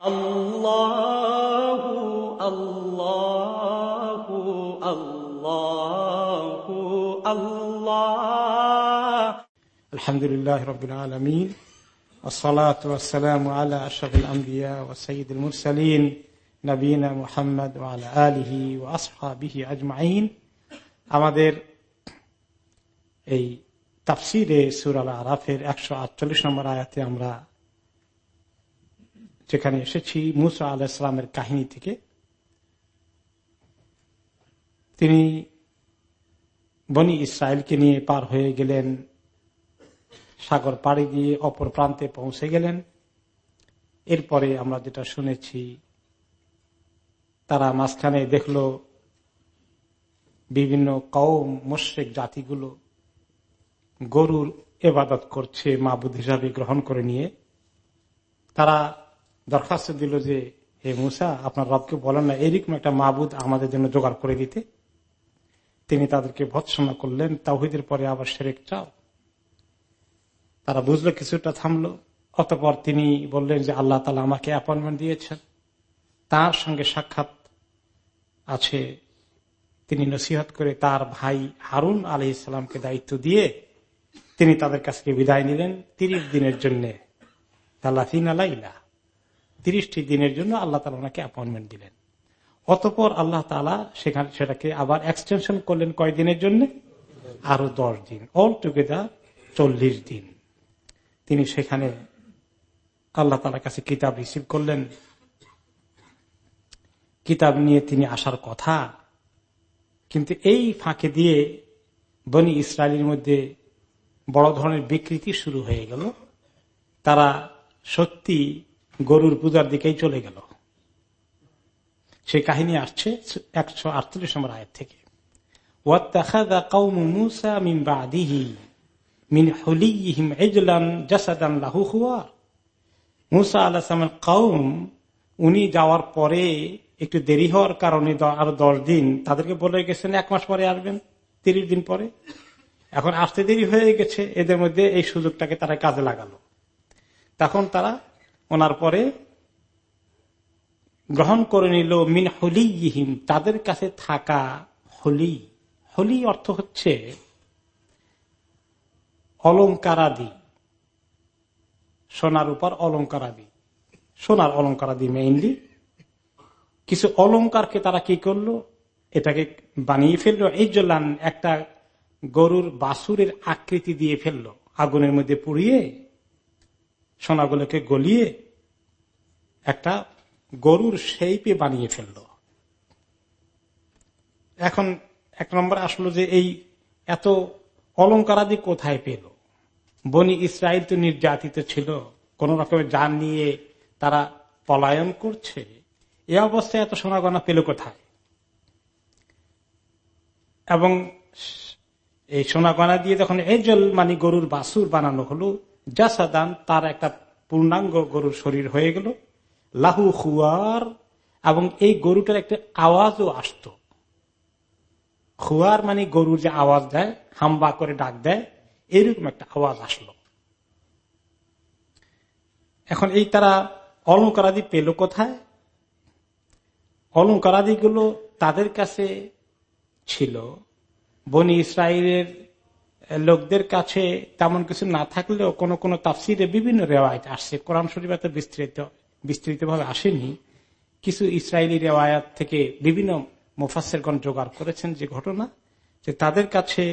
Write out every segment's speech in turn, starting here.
الله الله الله الله الحمد لله رب العالمين والصلاة والسلام على أشرف الأنبياء وسيد المرسلين نبينا محمد وعلى آله وأصحابه أجمعين আমাদের এই তাফসিরে সুরাল আরাফের একশো আটচল্লিশ নম্বর আয়াতে আমরা যেখানে এসেছি মুসা আল ইসলামের কাহিনী থেকে। তিনি বনি ইসরায়েলকে নিয়ে পার হয়ে গেলেন, সাগর পাড়ি দিয়ে অপর প্রান্তে পৌঁছে গেলেন। এরপরে আমরা যেটা শুনেছি, তারা মাঝখানে দেখল বিভিন্ন কৌম মোশেক জাতিগুলো গরুর এবাদত করছে, মাবুদ হিসাবে গ্রহণ করে নিয়ে। তারা দরখাস্ত দিল যে, হে মুসা, আপনার রবকে বলেন না, এরকম একটা মাবুদ আমাদের জন্য জোগাড় করে দিতে। তিনি তাদেরকে ভৎসনা করলেন তাহিদের পরে আবার সেরেক চাও। তারা বুঝলো, কিছুটা থামলো। অতপর তিনি বললেন যে, আল্লাহ তালা আমাকে অ্যাপয়েন্টমেন্ট দিয়েছেন। তার সঙ্গে সাক্ষাৎ আছে। তিনি নসিহত করে তার ভাই হারুন আলি ইসলামকে দায়িত্ব দিয়ে তিনি তাদের কাছ বিদায় নিলেন। তিরিশ দিনের জন্য। আলাইলা তিরিশটি দিনের জন্য আল্লাহ তালা ওনাকে অ্যাপয়েন্টমেন্ট দিলেন। অতপর আল্লাহ তালা সেখানে সেটাকে আবার এক্সটেনশন করলেন কয় দিনের জন্য? আরও দশ দিন। অল টুগেদার চল্লিশ দিন। তিনি সেখানে আল্লাহ তালার কাছে কিতাব রিসিভ করলেন। কিতাব নিয়ে তিনি আসার কথা। কিন্তু এই ফাঁকে দিয়ে বনি ইসরায়েলের মধ্যে বড় ধরনের বিকৃতি শুরু হয়ে গেল। তারা সত্যি গরুর পূজার দিকেই চলে গেল। সেই কাহিনী আসছে একশো আটত্রিশ নম্বর আয়ের থেকে। উনি যাওয়ার পরে একটু দেরি হওয়ার কারণে আরও দশ দিন তাদেরকে বলে গেছেন এক মাস পরে আসবেন, তিরিশ দিন পরে। এখন আসতে দেরি হয়ে গেছে, এদের মধ্যে এই সুযোগটাকে তারা কাজে লাগালো। তখন তারা ওনার পরে গ্রহণ করে নিল মিন হলিহিম তাদের কাছে থাকা হলি। হলি অর্থ হচ্ছে অলঙ্কারাদি। সোনার উপর অলঙ্কারাদি। সোনার অলঙ্কারাদি মেইনলি কিছু অলঙ্কারকে তারা কি করল? এটাকে বানিয়ে ফেলল। এই জল্লান একটা গরুর বাসুরের আকৃতি দিয়ে ফেলল। আগুনের মধ্যে পুড়িয়ে সোনাগুলোকে গলিয়ে একটা গরুর শেপে বানিয়ে ফেলল। এখন এক নম্বর আসলো যে এই এত অলঙ্কারাদি কোথায় পেল? বনি ইসরায়েল তো নির্যাতিত ছিল, কোন রকমের যান নিয়ে তারা পলায়ন করছে। এ অবস্থায় এত সোনাগনা পেল কোথায়? এবং এই সোনাগনা দিয়ে যখন এজল মানে গরুর বাসুর বানানো হলো জাসাদান তার একটা পূর্ণাঙ্গ গরুর শরীর হয়ে গেল। লাহু খুয়ার, এবং এই গরুটার একটা আওয়াজও আসত। খুয়ার মানে গরুর যে আওয়াজ দেয়, হাম্বা করে ডাক দেয়, এরকম একটা আওয়াজ আসলো। এখন এই তারা অলঙ্কারাদি পেল কোথায়? অলঙ্কারাদি গুলো তাদের কাছে ছিল। বনি ইসরায়েলের লোকদের কাছে তেমন কিছু না থাকলেও কোন কোন তাফসিরে বিভিন্ন রেওয়ায়ত আসছে। কোরআন শরীফ এত বিস্তৃত বিস্তৃত ভাবে আসেনি। কিছু ইসরায়েলি রেওয়ায়াত থেকে বিভিন্ন মুফাসেরগণ জোগাড় করেছেন যে ঘটনা, যে তাদের কাছে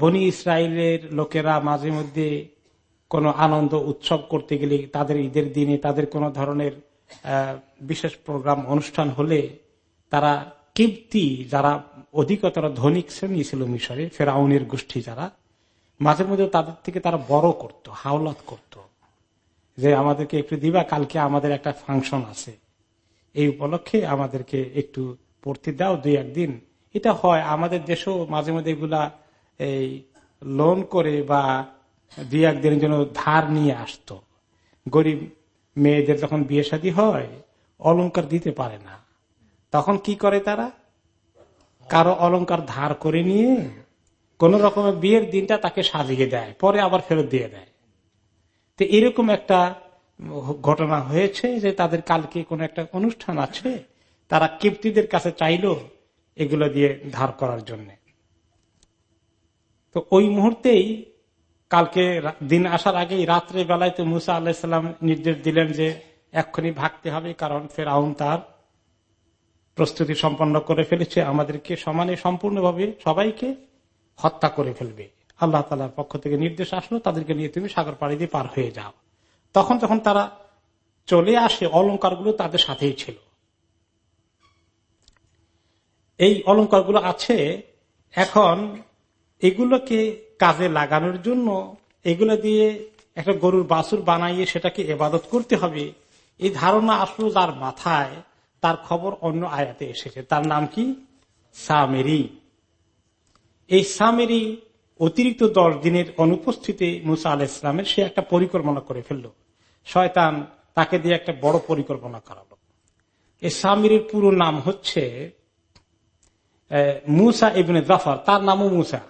বনি ইসরায়েলের লোকেরা মাঝে মধ্যে কোনো আনন্দ উৎসব করতে গেলে তাদের ঈদের দিনে তাদের কোনো ধরনের বিশেষ প্রোগ্রাম, অনুষ্ঠান হলে তারা কীর্তি যারা অধিকতর ধনিক শ্রেণি ছিল মিশরে, ফেরাউনের গোষ্ঠী যারা। মাঝে মধ্যে তাদের থেকে তারা বড় করত, হাওলাত করত। যে আমাদেরকে একটু দিবা, কালকে আমাদের একটা ফাংশন আছে। এই উপলক্ষে আমাদেরকে একটু পড়তে দাও দুই একদিন। এটা হয়, আমাদের দেশেও মাঝে মধ্যে এগুলা এই লোন করে বা দুই একদিনের জন্য ধার নিয়ে আসত। গরিব মেয়েদের যখন বিয়ে শাদী হয়, অলংকার দিতে পারে না। তখন কি করে তারা? কারও অলংকার ধার করে নিয়ে কোন রকমের বিয়ের দিনটা তাকে সাজিয়ে দেয়, পরে আবার ফেরত দিয়ে দেয়। তো এরকম একটা ঘটনা হয়েছে যে তাদের কালকে কোন একটা অনুষ্ঠান আছে, তারা কিপ্তিদের কাছে চাইল এগুলো দিয়ে ধার করার জন্য। তো ওই মুহূর্তেই কালকে দিন আসার আগেই রাত্রে বেলায় তো মুসা আল্লাহিসাল্লাম নির্দেশ দিলেন যে এক্ষুনি ভাগতে হবে, কারণ ফেরাউন তার প্রস্তুতি সম্পন্ন করে ফেলেছে, আমাদেরকে সমানে সম্পূর্ণভাবে সবাইকে হত্যা করে ফেলবে। আল্লাহ তালার পক্ষ থেকে নির্দেশ আসলো, তাদেরকে নিয়ে তুমি সাগর পাড়ি দিয়ে পার হয়ে যাও। তখন যখন তারা চলে আসে অলঙ্কারগুলো তাদের সাথেই ছিল। এই অলঙ্কারগুলো আছে, এখন এগুলোকে কাজে লাগানোর জন্য এগুলো দিয়ে একটা গরুর বাসুর বানাইয়ে সেটাকে এবাদত করতে হবে। এই ধারণা আসলো যার মাথায় তার খবর অন্য আয়াতে এসেছে। তার নাম কি? সামেরি। এই সামেরি অতিরিক্ত দশ দিনের অনুপস্থিতি মুসা আল ইসলামের সে একটা পরিকল্পনা করে ফেলল। শয়তান তাকে দিয়ে একটা বড় পরিকল্পনা করালো। এই সামিরের পুরো নাম হচ্ছে মুসা ইবিন জাফর। তার নামও মুসা।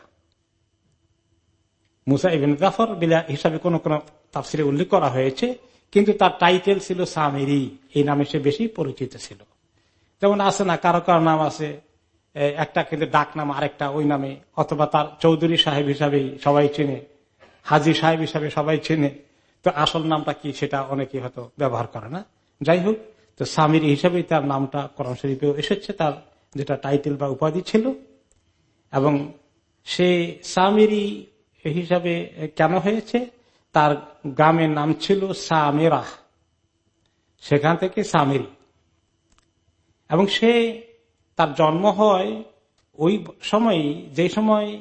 মুসা ইবিন জাফর বিলা হিসাবে কোন কোন তাফসিরে উল্লেখ করা হয়েছে। কিন্তু তার টাইটেল ছিল সামেরি। এই নামে সে বেশি পরিচিত ছিল। যেমন আছে না, কারও কারও নাম আছে একটা কিন্তু ডাক নাম আরেকটা ওই নামে, অথবা তার চৌধুরী সাহেব হিসাবে সবাই চেনে, হাজি সাহেব হিসাবে সবাই চেনে। তো আসল নামটা কি সেটা অনেকে হয়তো ব্যবহার করে না। যাই হোক, তো সামির হিসাবে তার নামটা করম শরীফেও এসেছে, তার যেটা টাইটেল বা উপাধি ছিল। এবং সে সামিরি হিসাবে কেন হয়েছে? তার গ্রামের নাম ছিল সামেরা। সেখান থেকে সামিরি। এবং সে তার জন্ম হয় ওই সময় যে সময়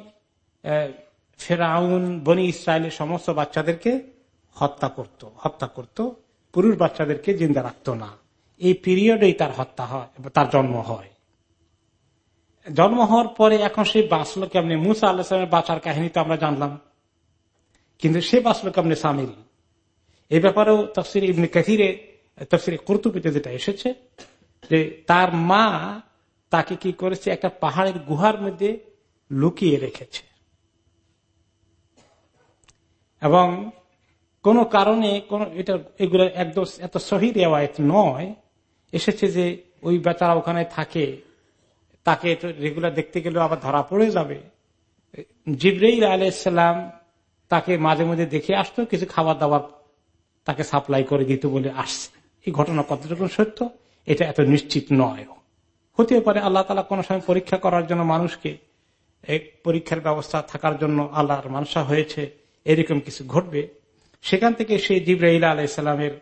ফেরাউন, বনি ইসরায়েলের সমস্ত বাচ্চাদেরকে হত্যা করত হত্যা করত। পুরুষ বাচ্চাদেরকে জিন্দা রাখত না। এই পিরিয়ডেই তার হত্যা হয়, তার জন্ম হয়। জন্ম হওয়ার পরে এখন সে বাঁচলো কেমনি? মুসা আল্লাহামের বাঁচার কাহিনী তো আমরা জানলাম। কিন্তু সে বাঁচলো কেমনি সামিল? এই ব্যাপারেও তফসির ইবনে কাহিরে তফসির কর্তুপিতে যেটা এসেছে, যে তার মা তাকে কি করেছে? একটা পাহাড়ের গুহার মধ্যে লুকিয়ে রেখেছে। এবং কোন কারণে কোন, এটা, এগুলো একদম এত সহি নয়। এসেছে যে ওই বেচারা ওখানে থাকে, তাকে রেগুলার দেখতে গেলেও আবার ধরা পড়ে যাবে। জিব্রাইল আলাইসাল্লাম তাকে মাঝে মাঝে দেখে আসতো, কিছু খাবার দাবার তাকে সাপ্লাই করে দিত বলে আসছে। এই ঘটনা কতটুকু সত্য? এটা এত নিশ্চিত নয়। হতে পারে আল্লাহ তালা কোন সময় পরীক্ষা করার জন্য মানুষকে এক পরীক্ষার ব্যবস্থা থাকার জন্য আল্লাহর মানসা হয়েছে, এরকম কিছু ঘটবে। সেখান থেকে সেই জিব্রাহিল আলাইসাল্লামের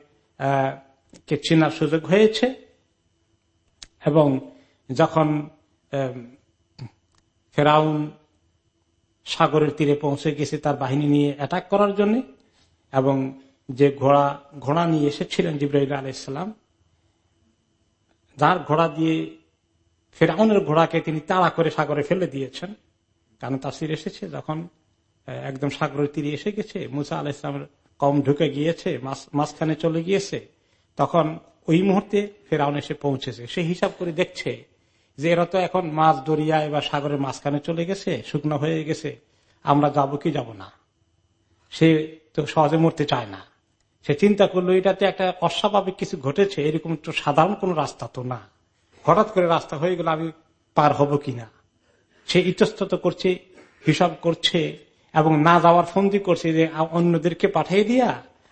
কে চেনার সুযোগ হয়েছে। এবং যখন ফেরাউন সাগরের তীরে পৌঁছে গেছে তার বাহিনী নিয়ে অ্যাটাক করার জন্য, এবং যে ঘোড়া ঘোড়া নিয়ে এসেছিলেন জিব্রাহিল আলাইসাল্লাম যার ঘোড়া দিয়ে ফেরাউনের ঘোড়াকে তিনি তাড়া করে সাগরে ফেলে দিয়েছেন। কারণ তাসির এসেছে, যখন একদম সাগরের তীরে এসে গেছে, মুসা আলাহ ইসলামের কম ঢুকে গিয়েছে মাঝখানে চলে গিয়েছে, তখন ওই মুহূর্তে ফেরাউন এসে পৌঁছেছে। সে হিসাব করে দেখছে যে এরা তো এখন মাছ দরিয়ায় বা সাগরের মাঝখানে চলে গেছে, শুকনো হয়ে গেছে। আমরা যাব কি যাব না? সে তো সহজে মরতে চায় না। সে চিন্তা করল, এটাতে একটা অস্বাভাবিক কিছু ঘটেছে, এরকম তো সাধারণ কোন রাস্তা তো না। হঠাৎ করে রাস্তা হয়ে গেলে, আমি পার হব কিনা সে ইতস্তত করছে, হিসাব করছে, এবং না যাওয়ার ফন্দি করছে যে অন্যদেরকে পাঠিয়ে দিয়া,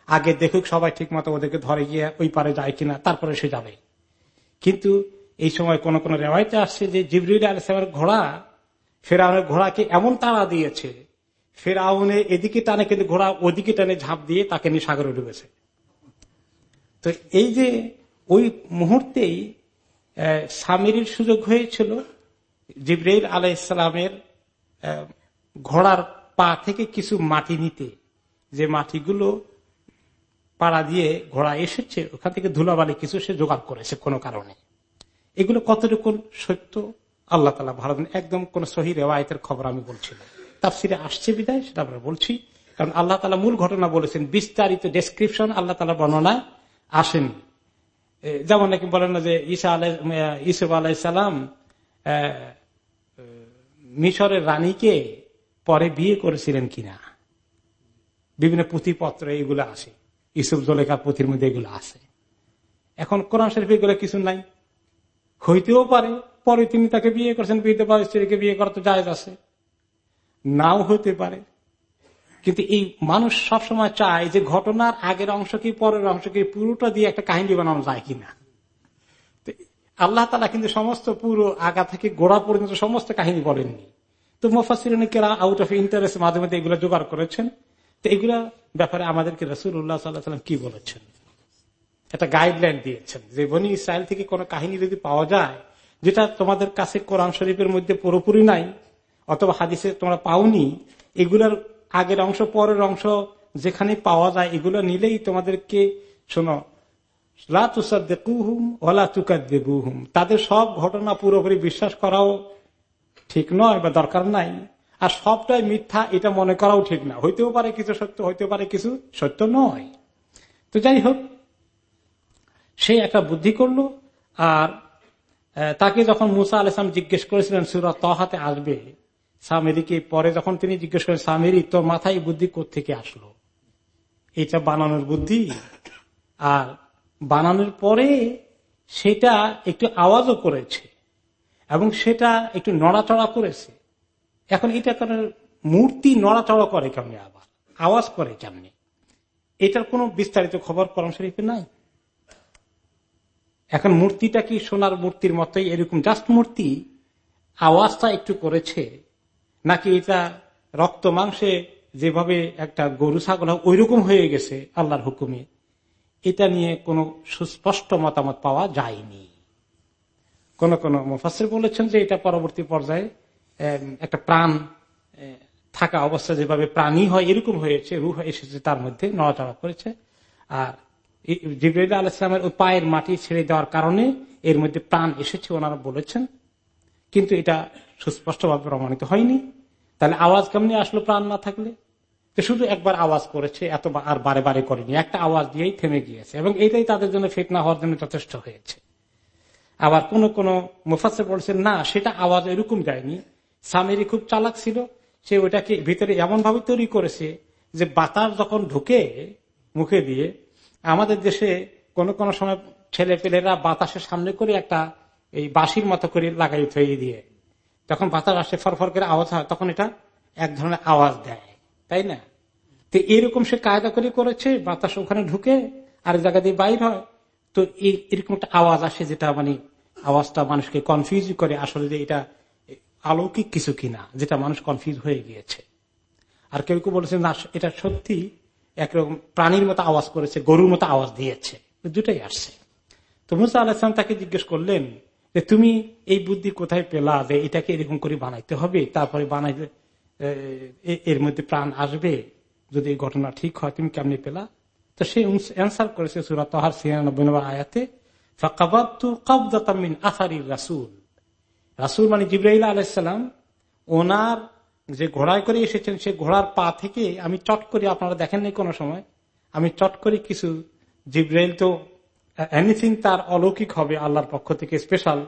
আগে দেখুক সবাই ঠিক মতো ওদেরকে ধরে গিয়ে ওই পারে যায় কিনা, তারপরে সে যাবে। কিন্তু এই সময় কোন কোন রেওয়াইতে আসছে যে জিবরুল আলসালামের ঘোড়া ফেরাউনের ঘোড়াকে এমন তাড়া দিয়েছে, ফেরাউনে এদিকে টানে কিন্তু ঘোড়া ওদিকে টানে ঝাঁপ দিয়ে তাকে নিয়ে সাগরে ডুবেছে। তো এই যে ওই মুহূর্তেই সামিরির সুযোগ হয়েছিল, জিব্রাইল আলাহ ইসলামের ঘোড়ার পা থেকে কিছু মাটি নিতে। যে মাটিগুলো পাড়া দিয়ে ঘোড়া এসেছে, ওখান থেকে ধুলাবালি কিছু সে জোগাড় করেছে কোনো কারণে। এগুলো কতটুকু সত্য? আল্লাহ তালা ভালো একদম কোন সহি রেওয়ায়তের খবর আমি বলছি তাফসিরে আসছে বিদায়, সেটা আমরা বলছি। কারণ আল্লাহ তালা মূল ঘটনা বলেছেন, বিস্তারিত ডেসক্রিপশন আল্লাহ তালা বর্ণনা আসেনি। যেমন নাকি বলেন না যে ঈসা আলাই ইসুফ আলাইসালাম মিশরের রানীকে পরে বিয়ে করেছিলেন কিনা? বিভিন্ন পুঁথিপত্র এইগুলো আসে। ইসুফ জলেখার পুঁথির মধ্যে এগুলো আছে এখন কোরআন শরীফ এগুলো কিছু নাই। হইতেও পারে পরে তিনি তাকে বিয়ে করছেন, বিধবা স্ত্রীকে বিয়ে করা তো জায়গ আছে। নাও হতে পারে। কিন্তু এই মানুষ সবসময় চায় যে ঘটনার আগের অংশ কি, পরের অংশ কি, পুরোটা দিয়ে একটা কাহিনী বানানো যায় কিনা। আল্লাহ তালা কিন্তু সমস্ত পুরো আগা থেকে গোড়া পর্যন্ত সমস্ত কাহিনী বলেননি। তো মোফাসিরা আউট অফ ইন্টারেস্ট মাঝে মাঝে এগুলো জোগাড় করেছেন। তো এগুলা ব্যাপারে আমাদেরকে রসুল উল্লাহ সাল্লাম কি বলেছেন? একটা গাইডলাইন দিয়েছেন যে বনি ইসরায়েল থেকে কোন কাহিনী যদি পাওয়া যায় যেটা তোমাদের কাছে কোরআন শরীফের মধ্যে পুরোপুরি নাই, অথবা হাদিসে তোমরা পাওনি, এগুলার আগের অংশ, পরের অংশ যেখানে পাওয়া যায়, এগুলো নিলেই তোমাদেরকে, শোনো তাদের সব ঘটনা পুরোপুরি বিশ্বাস করাও ঠিক নয় বা দরকার নাই। আর সবটাই মিথ্যা, এটা মনে করাও ঠিক না। হইতেও পারে কিছু সত্য হইতে পারে কিছু সত্য নয়। তো যাই হোক, সে একটা বুদ্ধি করল, আর তাকে যখন মুসা আলাম জিজ্ঞেস করেছিলেন, সুরা তহাতে আসবে? সামেরিকে পরে যখন তিনি জিজ্ঞেস করেন সামেরি তোর মাথায় বুদ্ধি থেকে আসলো? এটা বানানোর বুদ্ধি। আর বানানোর পরে সেটা একটু আওয়াজও করেছে এবং সেটা একটু নড়াচড়া করেছে। এখন এটা করার মূর্তি নড়াচড়া করে কেমনি আবার? আওয়াজ করে কেমনি? এটার কোনো বিস্তারিত খবর করম শরীফে নাই? এখন মূর্তিটা কি সোনার মূর্তির মতোই এরকম জাস্ট মূর্তি? আওয়াজটা একটু করেছে। নাকি এটা রক্ত মাংসে যেভাবে একটা গরু, ছাগল ওই রকম হয়ে গেছে আল্লাহর হুকুমে। এটা নিয়ে কোনো সুস্পষ্ট মতামত পাওয়া যায়নি। কোন কোন মুফাসির বলেছেন যে এটা পরবর্তী পর্যায়ে একটা প্রাণ থাকা অবস্থা যেভাবে প্রাণী হয়, এরকম হয়েছে, রুহ এসেছে তার মধ্যে, নড়াচড়া করেছে। আর জিবরাইল আলাইসলামের পায়ের মাটি ছেড়ে দেওয়ার কারণে এর মধ্যে প্রাণ এসেছে ওনারা বলেছেন। কিন্তু এটা সুস্পষ্টভাবে প্রমাণিত হয়নি। তাহলে আওয়াজ কেমনি আসলো প্রাণ না থাকলে? শুধু একবার আওয়াজ করেছে, এত আর বারে বারে করেনি। একটা আওয়াজ দিয়েই থেমে গিয়েছে এবং এটাই তাদের জন্য ফেতনা হওয়ার জন্য যথেষ্ট হয়েছে। আবার কোন কোন মুফাসে বলছেন, না, সেটা আওয়াজ এরকম যায়নি। সামেরি খুব চালাক ছিল। সে ওইটাকে ভিতরে এমন ভাবে তৈরি করেছে যে বাতাস যখন ঢুকে মুখে দিয়ে আমাদের দেশে কোন কোন সময় ছেলে পেলেরা বাতাসের সামনে করে একটা এই বাঁশির মতো করে লাগাই থয়ে দিয়ে। যখন বাতাস আসে, ফরফর করে আওয়াজ হয়, তখন এটা এক ধরনের আওয়াজ দেয়। তাই না? তো এরকম সে কায়দা করে করেছে, বাতাস ওখানে ঢুকে আর জায়গা দিয়ে বাইর হয়। তো এরকম একটা আওয়াজ আসে যেটা মানে আওয়াজটা মানুষকে কনফিউজ করে আসলে যে এটা আলৌকিক কিছু কিনা, যেটা মানুষ কনফিউজ হয়ে গিয়েছে। আর কেউ কেউ বলেছে, না, এটা সত্যি। একরকম প্রাণীর মতো আওয়াজ করেছে, গরুর মতো আওয়াজ দিয়েছে। দুটাই আসছে। তো মুসা আলাহাম তাকে জিজ্ঞেস করলেন যে, তুমি এই বুদ্ধি কোথায় পেলা যে এটাকে এরকম করে বানাইতে হবে? তারপরে বানাইতে এর মধ্যে প্রাণ আসবে। যদি এই ঘটনা ঠিক হয়, তুমি কেমনি পেলা? তো সে অ্যান্সার করেছে সুরাত ছিয়ানব্বই নম্বর আয়াতে রাসুল। রাসুল মানে জিব্রাহিল আলাইসাল্লাম ওনার যে ঘোড়ায় করে এসেছেন, সে ঘোড়ার পা থেকে আমি চট করি, আপনারা দেখেননি কোনো সময়, আমি চট করি কিছু জিব্রাইল তো এনিথিং তার অলৌকিক হবে আল্লাহর পক্ষ থেকে স্পেশাল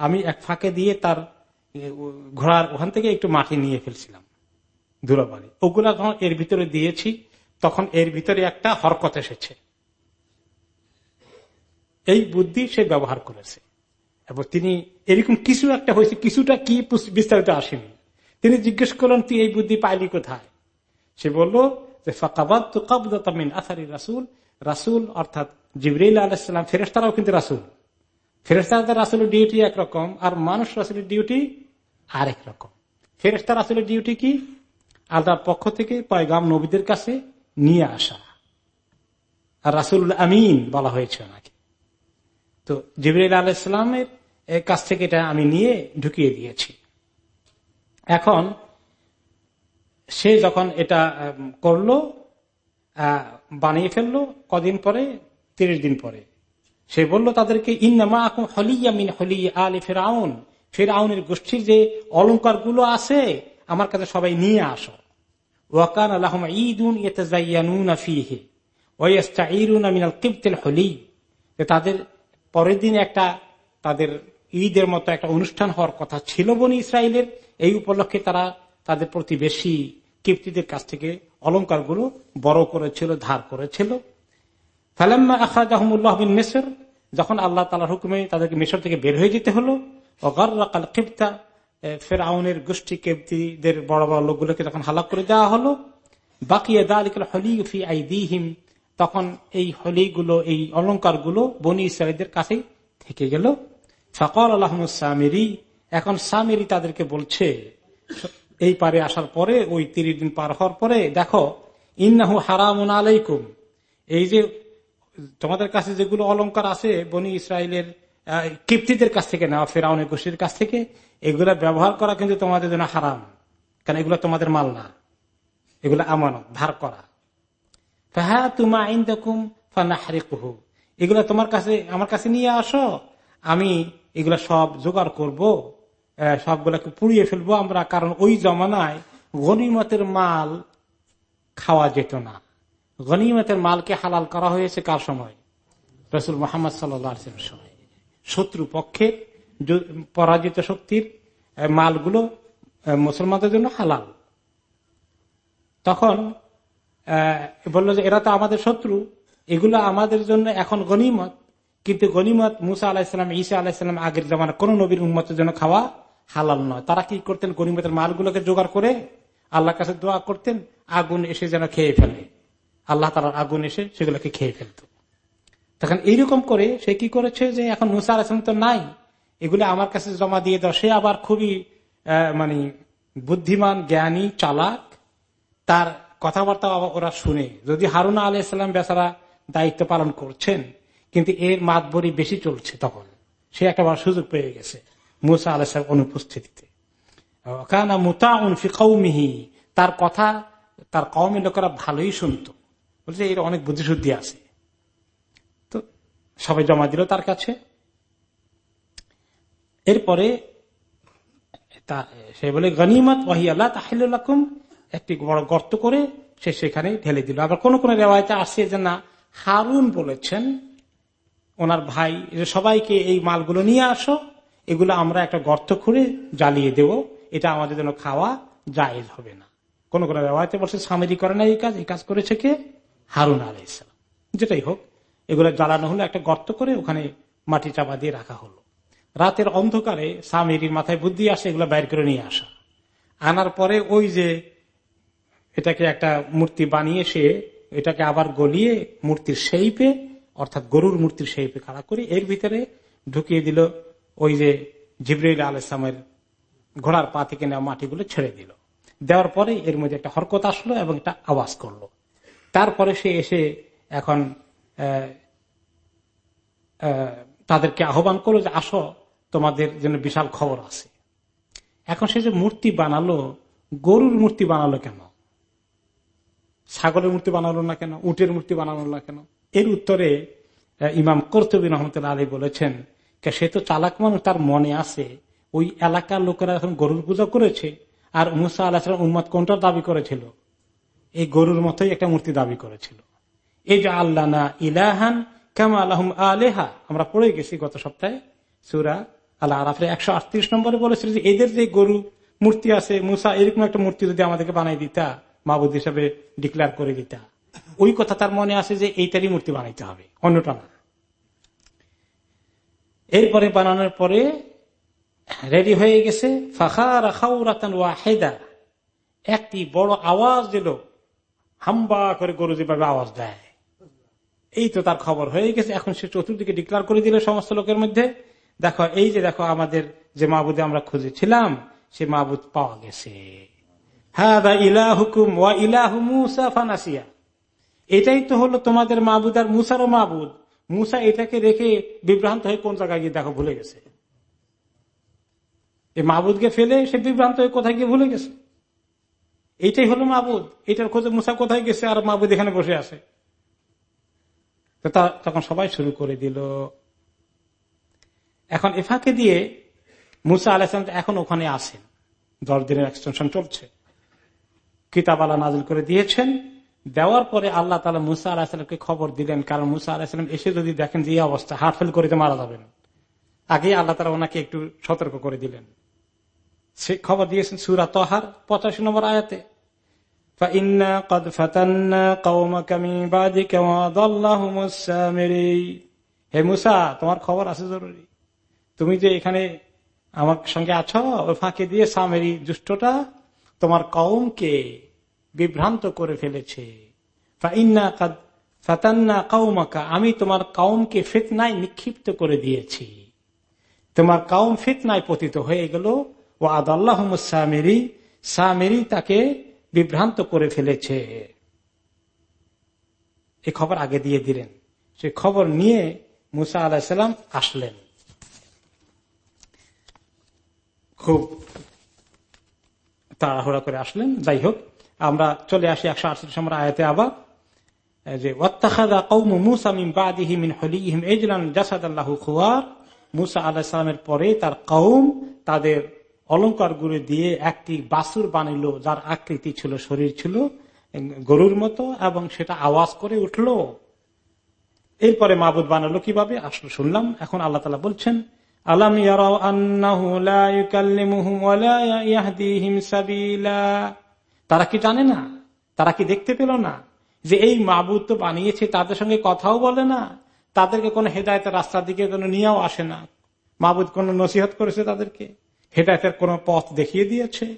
আমি এক ফাঁকে দিয়ে তার ঘোড়ার ওখান থেকে একটু মাটি নিয়ে ফেলছিলাম ধুলাবাড়ি ওগুলা যখন এর ভিতরে দিয়েছি, তখন এর ভিতরে একটা হরকত এসেছে। এই বুদ্ধি সে ব্যবহার করেছে। এবং তিনি এরকম কিছু একটা হয়েছে, কিছুটা কি বিস্তারিত আসেনি। তিনি জিজ্ঞেস করলেন, তুই এই বুদ্ধি পাইলি কোথায়? সে বলল, যে ফকাবাদ তো কবদামিন আসারি রাসুল। রাসুল অর্থাৎ জিবরাইল আলাহিসাম ফেরেস্তারাও কিন্তু রাসুল। ফেরেস্তারা রাসুলের ডিউটি একরকম, আর মানুষ রাসুলের ডিউটি আরেক রকম। ফেরেস্তা রাসুলের ডিউটি কি? আল্লাহর পক্ষ থেকে পয়গাম নবীদের কাছে নিয়ে আসা। আর রাসুল আমিন বলা হয়েছে ওনাকে। তো জিবরাইল আলাইসালামের কাছ থেকে এটা আমি নিয়ে ঢুকিয়ে দিয়েছি। এখন সে যখন এটা করল বানিয়ে ফেলল কদিন পরে, তিরিশ দিন পরে। সে বলল তাদেরকে ইন্নামা এখন হলিয়ামিন হলি আলী ফেরাউন। ফেরাউনের গোষ্ঠীর যে অলঙ্কারগুলো আছে, আমার কাছে সবাই নিয়ে আসো। ওয়াকান ঈদুন ফিহে মিনাল কিপ্তেল হলি। তাদের পরের দিন একটা, তাদের ঈদের মতো একটা অনুষ্ঠান হওয়ার কথা ছিল বনি ইসরায়েলের এই উপলক্ষে তারা তাদের প্রতিবেশী কিপ্তিদের কাছ থেকে অলঙ্কারগুলো বড় করেছিল, ধার করেছিল। ফালাম্মা আখরাজাহমুল্লাহ বিন মেসর, যখন আল্লাহ তালার হুকুমে তাদেরকে মিশর থেকে বের হয়ে যেতে হলো অগর্রাকাল কিপ্তা ফেরাউনের গোষ্ঠী কেপ্তিদের বড় বড় লোকগুলোকে যখন হালাক করে দেওয়া হলো বাকি দালিকাল হলি ফি আই দিহিম তখন এই হলিগুলো, এই অলঙ্কারগুলো বনি ইসরায়েলদের কাছেই থেকে গেল। ফকর আলহমদ সামেরি এখন সামেরি তাদেরকে বলছে, এই পারে আসার পরে, ওই তিরিশ দিন পার হওয়ার পরে, দেখো, ইন্নাহু হারামুন আলাইকুম। এই যে, তোমাদের কাছে যেগুলো অলঙ্কার আছে, বনি ইসরায়েলের কিপ্তিদের কাছ থেকে নেওয়া, ফেরাউনের গোষ্ঠীর কাছ থেকে, এগুলা ব্যবহার করা কিন্তু তোমাদের জন্য হারাম। কারণ এগুলো তোমাদের মাল না। এগুলো আমানত, ধার করা। হ্যাঁ তুমা আইন দেখুম ফানাহরিকুহু। এগুলো তোমার কাছে, আমার কাছে নিয়ে আসো, আমি এগুলা সব জোগাড় করব। সবগুলাকে পুড়িয়ে ফেলব। আমরা কারণ ওই জমানায় গনিমতের মাল খাওয়া যেত না। গনিমতের মালকে হালাল করা হয়েছে কার সময়? রসুল মোহাম্মদ সাল্লামের সময়। শত্রু পক্ষে পরাজিত শক্তির মালগুলো মুসলমানদের জন্য হালাল। তখন বলল যে, এরা তো আমাদের শত্রু। এগুলো আমাদের জন্য এখন গনিমত। কিন্তু গনিমত মুসা আলাহিসাম ঈসা আলাহিসাম আগের জামানা কোন নবীর উন্মতের জন্য খাওয়া হালাল নয়। তারা কি করতেন? গনিমতের মালগুলোকে জোগাড় করে আল্লাহর কাছে দোয়া করতেন, আগুন এসে যেন খেয়ে ফেলে। আল্লাহ তালার আগুন এসে সেগুলোকে খেয়ে ফেলত। তখন এইরকম করে সে কি করেছে যে এখন মুসা আলাহিসাম তো নাই। এগুলো আমার কাছে জমা দিয়ে দাও। সে আবার খুবই মানে বুদ্ধিমান, জ্ঞানী, চালাক। তার কথাবার্তা ওরা শুনে। যদি হারুনা আলাইসাল্লাম বেচারা দায়িত্ব পালন করছেন, কিন্তু এর মাতবরি বেশি চলছে তখন। সে একটা সুযোগ পেয়ে গেছে। মুসা আলাইসালাম অনুপস্থিতিতে। কানা মুতা কৌমিহি তার কথা তার কৌমের লোকেরা ভালোই শুনত। বলছে, এর অনেক বুদ্ধিশুদ্ধি আছে। তো সবাই জমা দিল তার কাছে। এরপরে সে বলে, গনিমত ওয়াহি আল্লাহ একটি বড় গর্ত করে সে সেখানে ঢেলে দিল। আবার কোন কোন রেওয়ায়তে আসছে যে, না, হারুন বলেছেন, ওনার ভাই সবাইকে এই মালগুলো নিয়ে আসো। এগুলো আমরা একটা গর্ত খুঁড়ে জ্বালিয়ে দেব। এটা আমাদের জন্য খাওয়া জায়েজ হবে না। কোন কোন রেওয়ায়তে বলছে সামেরি করে না এই কাজ এই কাজ করেছে কে? হারুন আলাইসালাম যেটাই হোক, এগুলো জ্বালানো হলো, একটা গর্ত করে ওখানে মাটি চাপা দিয়ে রাখা হলো। রাতের অন্ধকারে সামেরির মাথায় বুদ্ধি আসে, এগুলো বাইর করে নিয়ে আসা। আনার পরে ওই যে এটাকে একটা মূর্তি বানিয়ে সে এটাকে আবার গলিয়ে মূর্তির শেপে অর্থাৎ গরুর মূর্তির শেপে খাড়া করে এর ভিতরে ঢুকিয়ে দিল ওই যে জিবরুল আল ইসলামের ঘোড়ার পা থেকে নেওয়া মাটিগুলো ছেড়ে দিল। দেওয়ার পরে এর মধ্যে একটা হরকত আসলো এবং একটা আওয়াজ করল। তারপরে সে এসে এখন তাদেরকে আহ্বান করল যে, আসো, তোমাদের জন্য বিশাল খবর আছে। এখন সে যে মূর্তি বানালো, গরুর মূর্তি বানালো কেন? ছাগলের মূর্তি বানালো না কেন? উটের মূর্তি বানালো না কেন? এর উত্তরে ইমাম কর্তবী রহমতুল্লাহ আলী বলেছেন সে তো চালাক মানুষ, তার মনে আছে। ওই এলাকার লোকেরা এখন গরুর পূজা করেছে, আর মুসা আল্লাহ উম্মত কোনটা দাবি করেছিল? এই গরুর মতোই একটা মূর্তি দাবি করেছিল। এই যে আল্লাহ না ইলাহান কেমন আল্লাহম আলেহা। আমরা পড়ে গেছি গত সপ্তাহে সুরা আল্লাহ আরাফের একশো আটত্রিশ নম্বরে বলেছিল যে এদের যে গরু মূর্তি আছে, মুসা এরকম একটা মূর্তি যদি আমাদেরকে বানাই দিতা, মাবুদ হিসাবে ডিক্লেয়ার করে দিতা। ওই কথা তার মনে আছে যে এইটারই মূর্তি বানাইতে হবে, অন্যটা না। এরপরে বানানোর পরে রেডি হয়ে গেছে। একটি বড় আওয়াজ দিল। হাম্বা করে গরু যেভাবে আওয়াজ দেয়। এই তো তার খবর হয়ে গেছে। এখন সে চতুর্দিকে ডিক্লার করে দিল সমস্ত লোকের মধ্যে। দেখো, এই যে দেখো আমাদের যে মাহবুদে আমরা খুঁজেছিলাম, সে মাহবুদ পাওয়া গেছে। হ্যাঁ ইলাহুকুম ওয়া ইলাহু মুসা ফানাসিয়া। এটাই তো হলো তোমাদের মাহবুদ আর মুসারও মাহবুদ। মুসা এটাকে রেখে বিভ্রান্ত হয়ে কোন জায়গায় গিয়ে দেখো ভুলে গেছে? এই মাহবুদকে ফেলে সে বিভ্রান্ত হয়ে কোথায় গিয়ে ভুলে গেছে? এইটাই হলো মাহবুদ। এটার খোঁজে মুসা কোথায় গেছে আর মাহবুদ এখানে বসে আছে? তখন সবাই শুরু করে দিল। এখন এফাকে দিয়ে মুসা আলাহাম এখন ওখানে আসেন। দশ দিনের এক্সটেনশন চলছে। কিতাব আল্লাহ নাজিল করে দিয়েছেন। দেওয়ার পরে আল্লাহ তালা মুসা আলাহিসামকে খবর দিলেন, কারণ মুসা আলাহিসাম এসে যদি দেখেন যে এই অবস্থা হার্ট ফেল করে মারা যাবেন। আগে আল্লাহ তালা ওনাকে একটু সতর্ক করে দিলেন। সে খবর দিয়েছেন সুরা তহার, পঁচাশি নম্বর আয়াতে। হে মুসা, তোমার খবর আছে জরুরি। তুমি যে এখানে আমার সঙ্গে আছো ফাঁকে দিয়ে সামেরি, দুষ্টটা তোমার কৌমকে বিভ্রান্ত করে ফেলেছে। আমি তোমার কাউমকে ফিতনায় নিক্ষিপ্ত করে দিয়েছি। তোমার কাউম ফিতনায় পতিত হয়ে গেল। ও আদাল্লাহ সামেরি সামেরি তাকে বিভ্রান্ত করে ফেলেছে। এ খবর আগে দিয়ে দিলেন। সে খবর নিয়ে মুসা আলাহিসাল্লাম আসলেন। খুব তাড়াহুড়া করে আসলেন। যাই হোক আমরা চলে আসি একশো আটষট্টি নম্বর আয়াতে আবার যে মুসা আলাহিসামের পরে তার কৌম তাদের অলঙ্কারগুলো দিয়ে একটি বাসুর বানিল যার আকৃতি ছিল, শরীর ছিল, গরুর মতো, এবং সেটা আওয়াজ করে উঠল। এরপরে মাবুদ বানালো কীভাবে? আসলো শুনলাম, এখন আল্লাহ তালা বলছেন, আলাম তারা কি জানে না? তারা কি দেখতে পেল না? যে এই মাবুদ তো বানিয়েছে, তাদের সঙ্গে কথাও বলে না। তাদেরকে কোনো হেদায়তের রাস্তার দিকে কোনো নিয়েও আসে না। মাবুদ কোন নসিহত করেছে তাদেরকে? হেদায়তের কোন পথ দেখিয়ে দিয়েছে?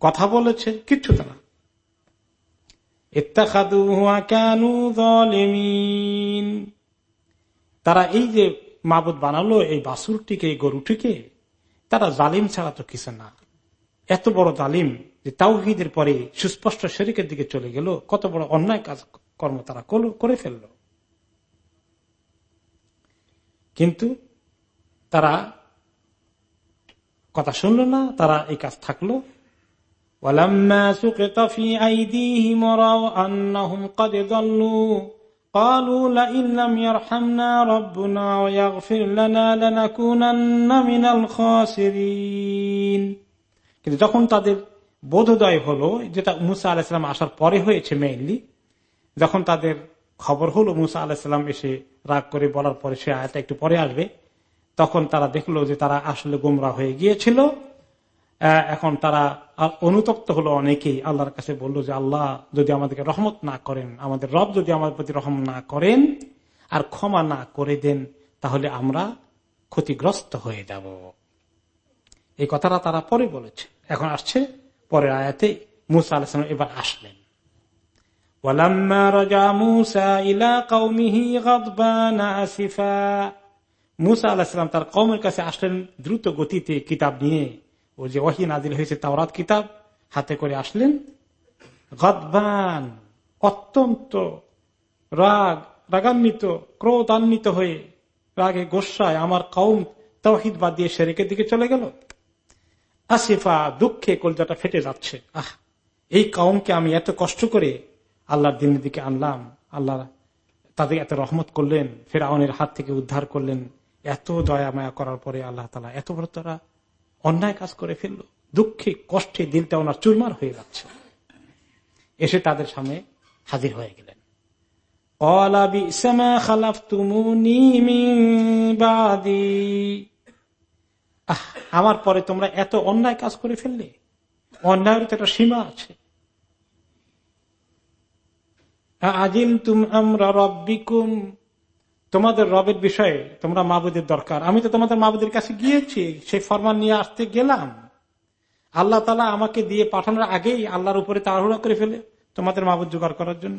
কথা বলেছে? কিচ্ছু তো না। তারা এই যে মাবুদ বানালো, এই বাসুরটিকে, এই গরুটিকে, তারা জালিম ছাড়া তো কিছু না। এত বড় তালিম যে তাওহিদের পরে সুস্পষ্ট শরীরের দিকে চলে গেল, কত বড় অন্যায় কাজ কর্ম তারা করে ফেলল। কিন্তু তারা কথা শুনল না, তারা এই কাজ থাকল। রব্বুনা কিন্তু যখন তাদের বোধোদয় হলো যেটা মুসা আলাহিসাম আসার পরে হয়েছে মেইনলি যখন তাদের খবর হলো মুসা আলাহিসাম এসে রাগ করে বলার পরে সে আয়তা একটু পরে আসবে, তখন তারা দেখল যে তারা আসলে গোমরা হয়ে গিয়েছিল। এখন তারা অনুতপ্ত হলো অনেকেই। আল্লাহর কাছে বলল যে, আল্লাহ যদি আমাদেরকে রহমত না করেন, আমাদের রব যদি আমাদের প্রতি রহম না করেন আর ক্ষমা না করে দেন, তাহলে আমরা ক্ষতিগ্রস্ত হয়ে যাব। এই কথাটা তারা পরে বলেছে। এখন আসছে পরের আয়াতে মুসা আলাম এবার আসলেন। মুসা তার কমের কাছে আসলেন দ্রুত গতিতে কিতাব নিয়ে। ও যে ওহি নাজিল হয়েছে তাওরাত কিতাব, হাতে করে আসলেন। গদবান, অত্যন্ত রাগ, রাগান্বিত, ক্রোধান্বিত হয়ে রাগে গোসায় আমার কৌম তহিদ বাদ দিয়ে সেরেকের দিকে চলে গেল। আসিফা দুঃখে কলজাটা ফেটে যাচ্ছে। আহ, এই কৌমকে আমি এত কষ্ট করে আল্লাহর দিনের দিকে আনলাম। আল্লাহ তাদের এত রহমত করলেন, ফেরাউনের হাত থেকে উদ্ধার করলেন। এত দয়া মায়া করার পরে আল্লাহ তালা এত বড় তারা অন্যায় কাজ করে ফেলল। দুঃখে, কষ্টে দিলটা ওনার চুরমার হয়ে যাচ্ছে। এসে তাদের সামনে হাজির হয়ে গেলেন। আমার পরে তোমরা এত অন্যায় কাজ করে ফেললে? অন্যায়ের তো একটা সীমা আছে। আজিম তুম আমরা রব্বিকুম। তোমাদের রবের বিষয়ে তোমরা মাবুদের দরকার। আমি তো তোমাদের মাবুদের কাছে গিয়েছি, সেই ফরমান নিয়ে আসতে গেলাম। আল্লাহ তালা আমাকে দিয়ে পাঠানোর আগেই আল্লাহর উপরে তাড়াহুড়া করে ফেলে তোমাদের মাবুদ জোগাড় করার জন্য।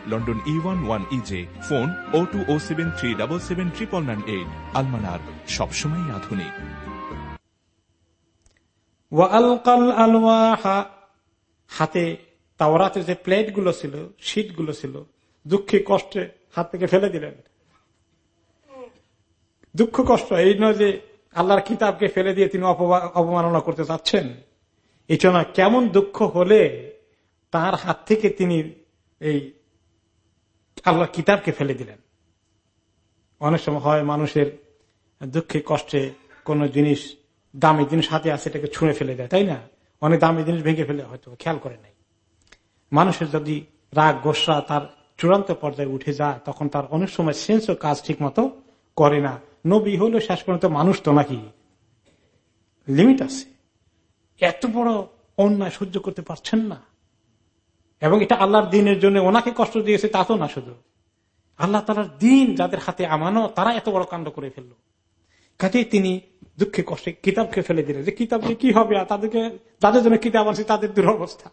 London E one one E J phone O two O seven three double seven triple nine eight আলমানার সবসময় আধুনিক। হাতে তাওরাতের যে প্লেটগুলো ছিল শীটগুলো ছিল, দুঃখে কষ্টে হাত থেকে ফেলে দিলেন। দুঃখ কষ্ট, এই নয় যে আল্লাহর কিতাবকে ফেলে দিয়ে তিনি অপমাননা করতে চাচ্ছেন। এটা না কেমন দুঃখ হলে তার হাত থেকে তিনি এই আল্লাহর কিতাবকে ফেলে দিলেন। অনেক সময় হয় মানুষের দুঃখে, কষ্টে কোন জিনিস, দামি জিনিস হাতে আছে এটাকে ছুঁড়ে ফেলে দেয়, তাই না? অনেক দামি জিনিস ভেঙে ফেলে হয়তো, খেয়াল করে নাই। মানুষের যদি রাগ, গোসা তার চূড়ান্ত পর্যায়ে উঠে যায়, তখন তার অনেক সময় সেন্সও কাজ ঠিক মতো করে না। নবী হলো শেষ পর্যন্ত মানুষ তো নাকি? লিমিট আছে। এত বড় অন্যায় সহ্য করতে পারছেন না। এবং এটা আল্লাহর দিনের জন্য ওনাকে কষ্ট দিয়েছে, তা তো না শুধু। আল্লাহ তালার দিন যাদের হাতে আমানো তারা এত বড় কাণ্ড করে ফেলল। কাজেই তিনি দুঃখে কষ্টে কিতাবকে ফেলে দিলেন যে, কিতাব কি হবে? তাদেরকে, যাদের জন্য কিতাব আছে, তাদের দুরবস্থা।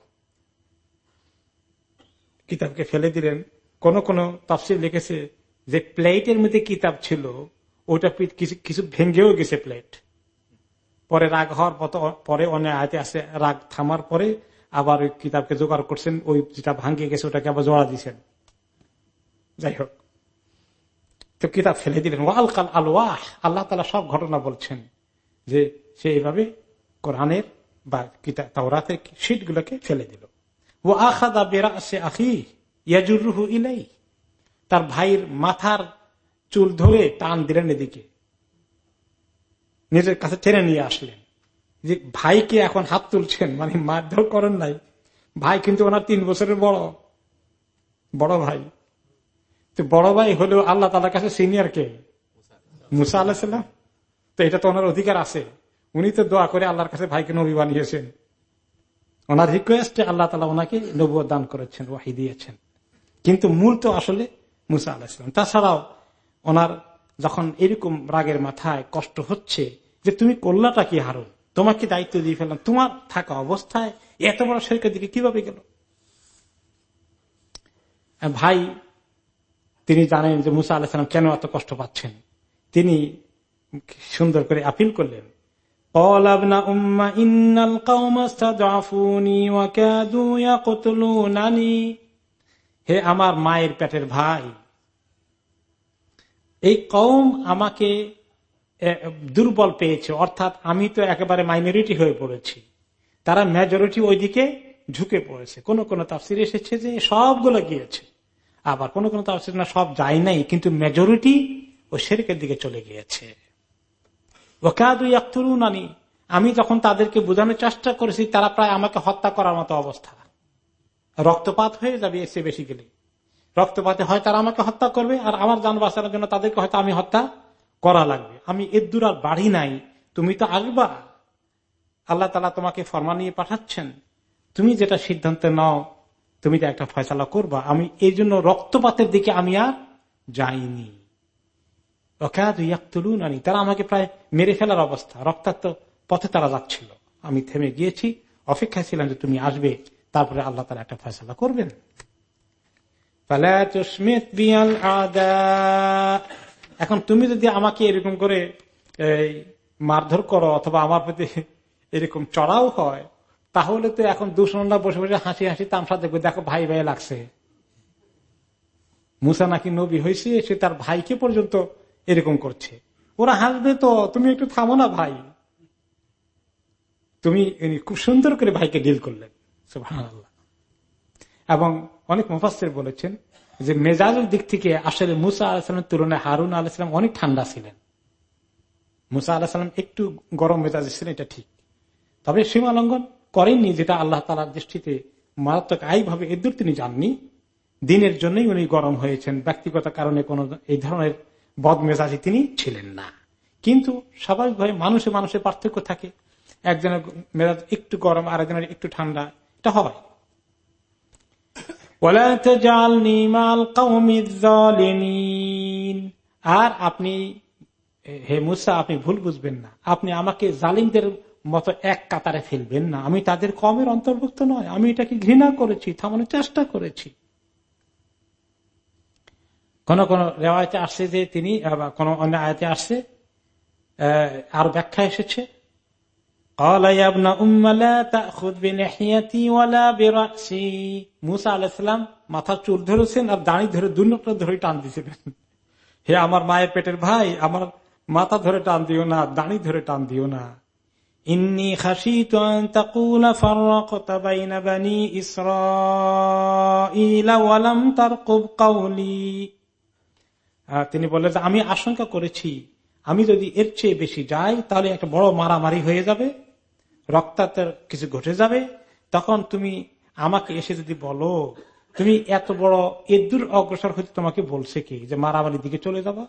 কিতাবকে ফেলে দিলেন। কোন কোন তফসিল লিখেছে যে, প্লেটের মধ্যে কিতাব ছিল ওটা কিছু ভেঙ্গেও গেছে প্লেট। পরে রাগ হওয়ার পরে অনেক আয়তে আছে রাগ থামার পরে আবার ওই কিতাবকে জোগাড় করছেন, ওই যেটা ভাঙ্গে গেছে ওটাকে আবার জোড়া দিচ্ছেন যাই হোক। তো কিতাব ফেলে দিলেন। ওয়াল কাল আলওয়াহ, আল্লাহ তালা সব ঘটনা বলছেন যে সে এইভাবে কোরআনের বা কিতাব তাওরাতের শীত গুলোকে ফেলে দিল। ও আখাদা বেড়া সে আখি ইয়াজুরুহু ইলাই তার ভাইয়ের মাথার চুল ধরে টান দিলেন এদিকে। নিজের কাছে টেনে নিয়ে আসলেন। যে ভাইকে এখন হাত তুলছেন মানে মারধর করেন নাই। ভাই কিন্তু ওনার তিন বছরের বড়। বড় ভাই। তো বড় ভাই হলেও আল্লাহ তালার কাছে সিনিয়র কে? মুসা আল্লাহাম তো এটা তো ওনার অধিকার আছে। উনি তো দোয়া করে আল্লাহর কাছে ভাইকে নবী বানিয়েছেন। ওনার রিকোয়েস্টে আল্লাহ তালা ওনাকে নবু দান করেছেন, ওয়াহি দিয়েছেন। কিন্তু মূল তো আসলে মুসা আল্লাহাম তাছাড়াও ওনার যখন এরকম রাগের মাথায় কষ্ট হচ্ছে যে তুমি করলাটা কি হারো তোমাকে দায়িত্ব দিয়ে ফেললাম। তোমার থাকা অবস্থায় এত বড় শরীরের দিকে কীভাবে গেল? ভাই, তিনি জানেন যে মুসা আল্লাহাম কেন এত কষ্ট পাচ্ছেন। তিনি সুন্দর করে আপিল করলেন। হে আমার মায়ের পেটের ভাই, এই কম আমাকে দুর্বল পেয়েছে। অর্থাৎ আমি তো একেবারে মাইনরিটি হয়ে পড়েছি। তারা মেজরিটি ওইদিকে ঝুঁকে পড়েছে। কোন কোন তাফসির এসেছে যে সবগুলো গিয়েছে। আবার কোন কোন তাফসির না সব যায় নাই, কিন্তু মেজরিটি ও শেরকের দিকে চলে গিয়েছে। আনি আমি যখন তাদেরকে বোঝানোর চেষ্টা করেছি, তারা প্রায় আমাকে হত্যা করার মতো অবস্থা। রক্তপাত হয়ে যাবে এসে বেশি গেলে। রক্তপাতে হয় তারা আমাকে হত্যা করবে, আর আমার যান বাঁচানোর জন্য তাদেরকে হয়তো আমি হত্যা করা লাগবে। আমি এদুর আর বাড়ি নাই। তুমি তো আসবা আল্লাহ তালা তোমাকে ফরমা নিয়ে পাঠাচ্ছেন। তুমি যেটা সিদ্ধান্ত নাও, তুমি তো একটা ফয়সলা করবা। আমি এই জন্য রক্তপাতের দিকে আমি আর যাইনি। আনি তারা আমাকে প্রায় মেরে ফেলার অবস্থা। রক্তাক্ত পথে তারা যাচ্ছিল। আমি থেমে গিয়েছি, অপেক্ষায় ছিলাম যে তুমি আসবে। তারপরে আল্লাহ তালা একটা ফয়সলা করবেন। এখন তুমি যদি আমাকে এরকম করে মারধর করো অথবা আমার প্রতি এরকম চড়াও হয়, তাহলে তো এখন দুশনরা বসে বসে হাসি হাসি তামসা দেখবে, দেখো ভাই ভাই লাগছে। মুসা নাকি নবী হয়েছে, সে তার ভাইকে পর্যন্ত এরকম করছে। ওরা হাসবে তো, তুমি একটু থামো না ভাই। তুমি খুব সুন্দর করে ভাইকে ডিল করলেন এবং অনেক মুফাসের বলেছেন যে মেজাজের দিক থেকে আসলে মুসা আলাহিসামের তুলনায় হারুন আলাহিসাম অনেক ঠান্ডা ছিলেন। মুসা আলাহিসাম একটু গরম মেজাজ ছিলেন, এটা ঠিক। তবে সীমা লঙ্ঘন করেননি যেটা আল্লাহ তালার দৃষ্টিতে মারাত্মক আই ভাবে এদুর তিনি যাননি। দিনের জন্যই উনি গরম হয়েছেন, ব্যক্তিগত কারণে কোন এই ধরনের বদ মেজাজি তিনি ছিলেন না। কিন্তু স্বাভাবিকভাবে মানুষে মানুষের পার্থক্য থাকে। একজনের মেজাজ একটু গরম আর একজনের একটু ঠান্ডা, এটা হয়। আর আপনি, হে মুসা, আপনি ভুল বুঝবেন না। আপনি আমাকে জালিমদের মতো এক কাতারে ফেলবেন না। আমি তাদের কমের অন্তর্ভুক্ত নয়। আমি এটাকে ঘৃণা করেছি, থামানোর চেষ্টা করেছি। কোন কোন রেওয়ায়তে আসছে যে তিনি কোন অন্য আয়তে আসছে আর ব্যাখ্যা এসেছে। মাথা চুল ধরেছেন আর দাঁড়ি ধরে দুর্নটা ধরে টান দিয়েছিলেন হে আমার মায়ের পেটের ভাই, আমার মাথা ধরে টান দিও না, দাঁড়ি ধরে টান দিও না। ইন্নি খাসি তিনি বললেন আমি আশঙ্কা করেছি, আমি যদি এর চেয়ে বেশি যাই, তাহলে একটা বড় মারামারি হয়ে যাবে। রক্তাতের কিছু ঘটে যাবে, তখন তুমি আমাকে এসে যদি বলো, তুমি এত বড় এদুর অগ্রসর হতে তোমাকে বলছে কি? যে মারামারির দিকে চলে যাওয়া,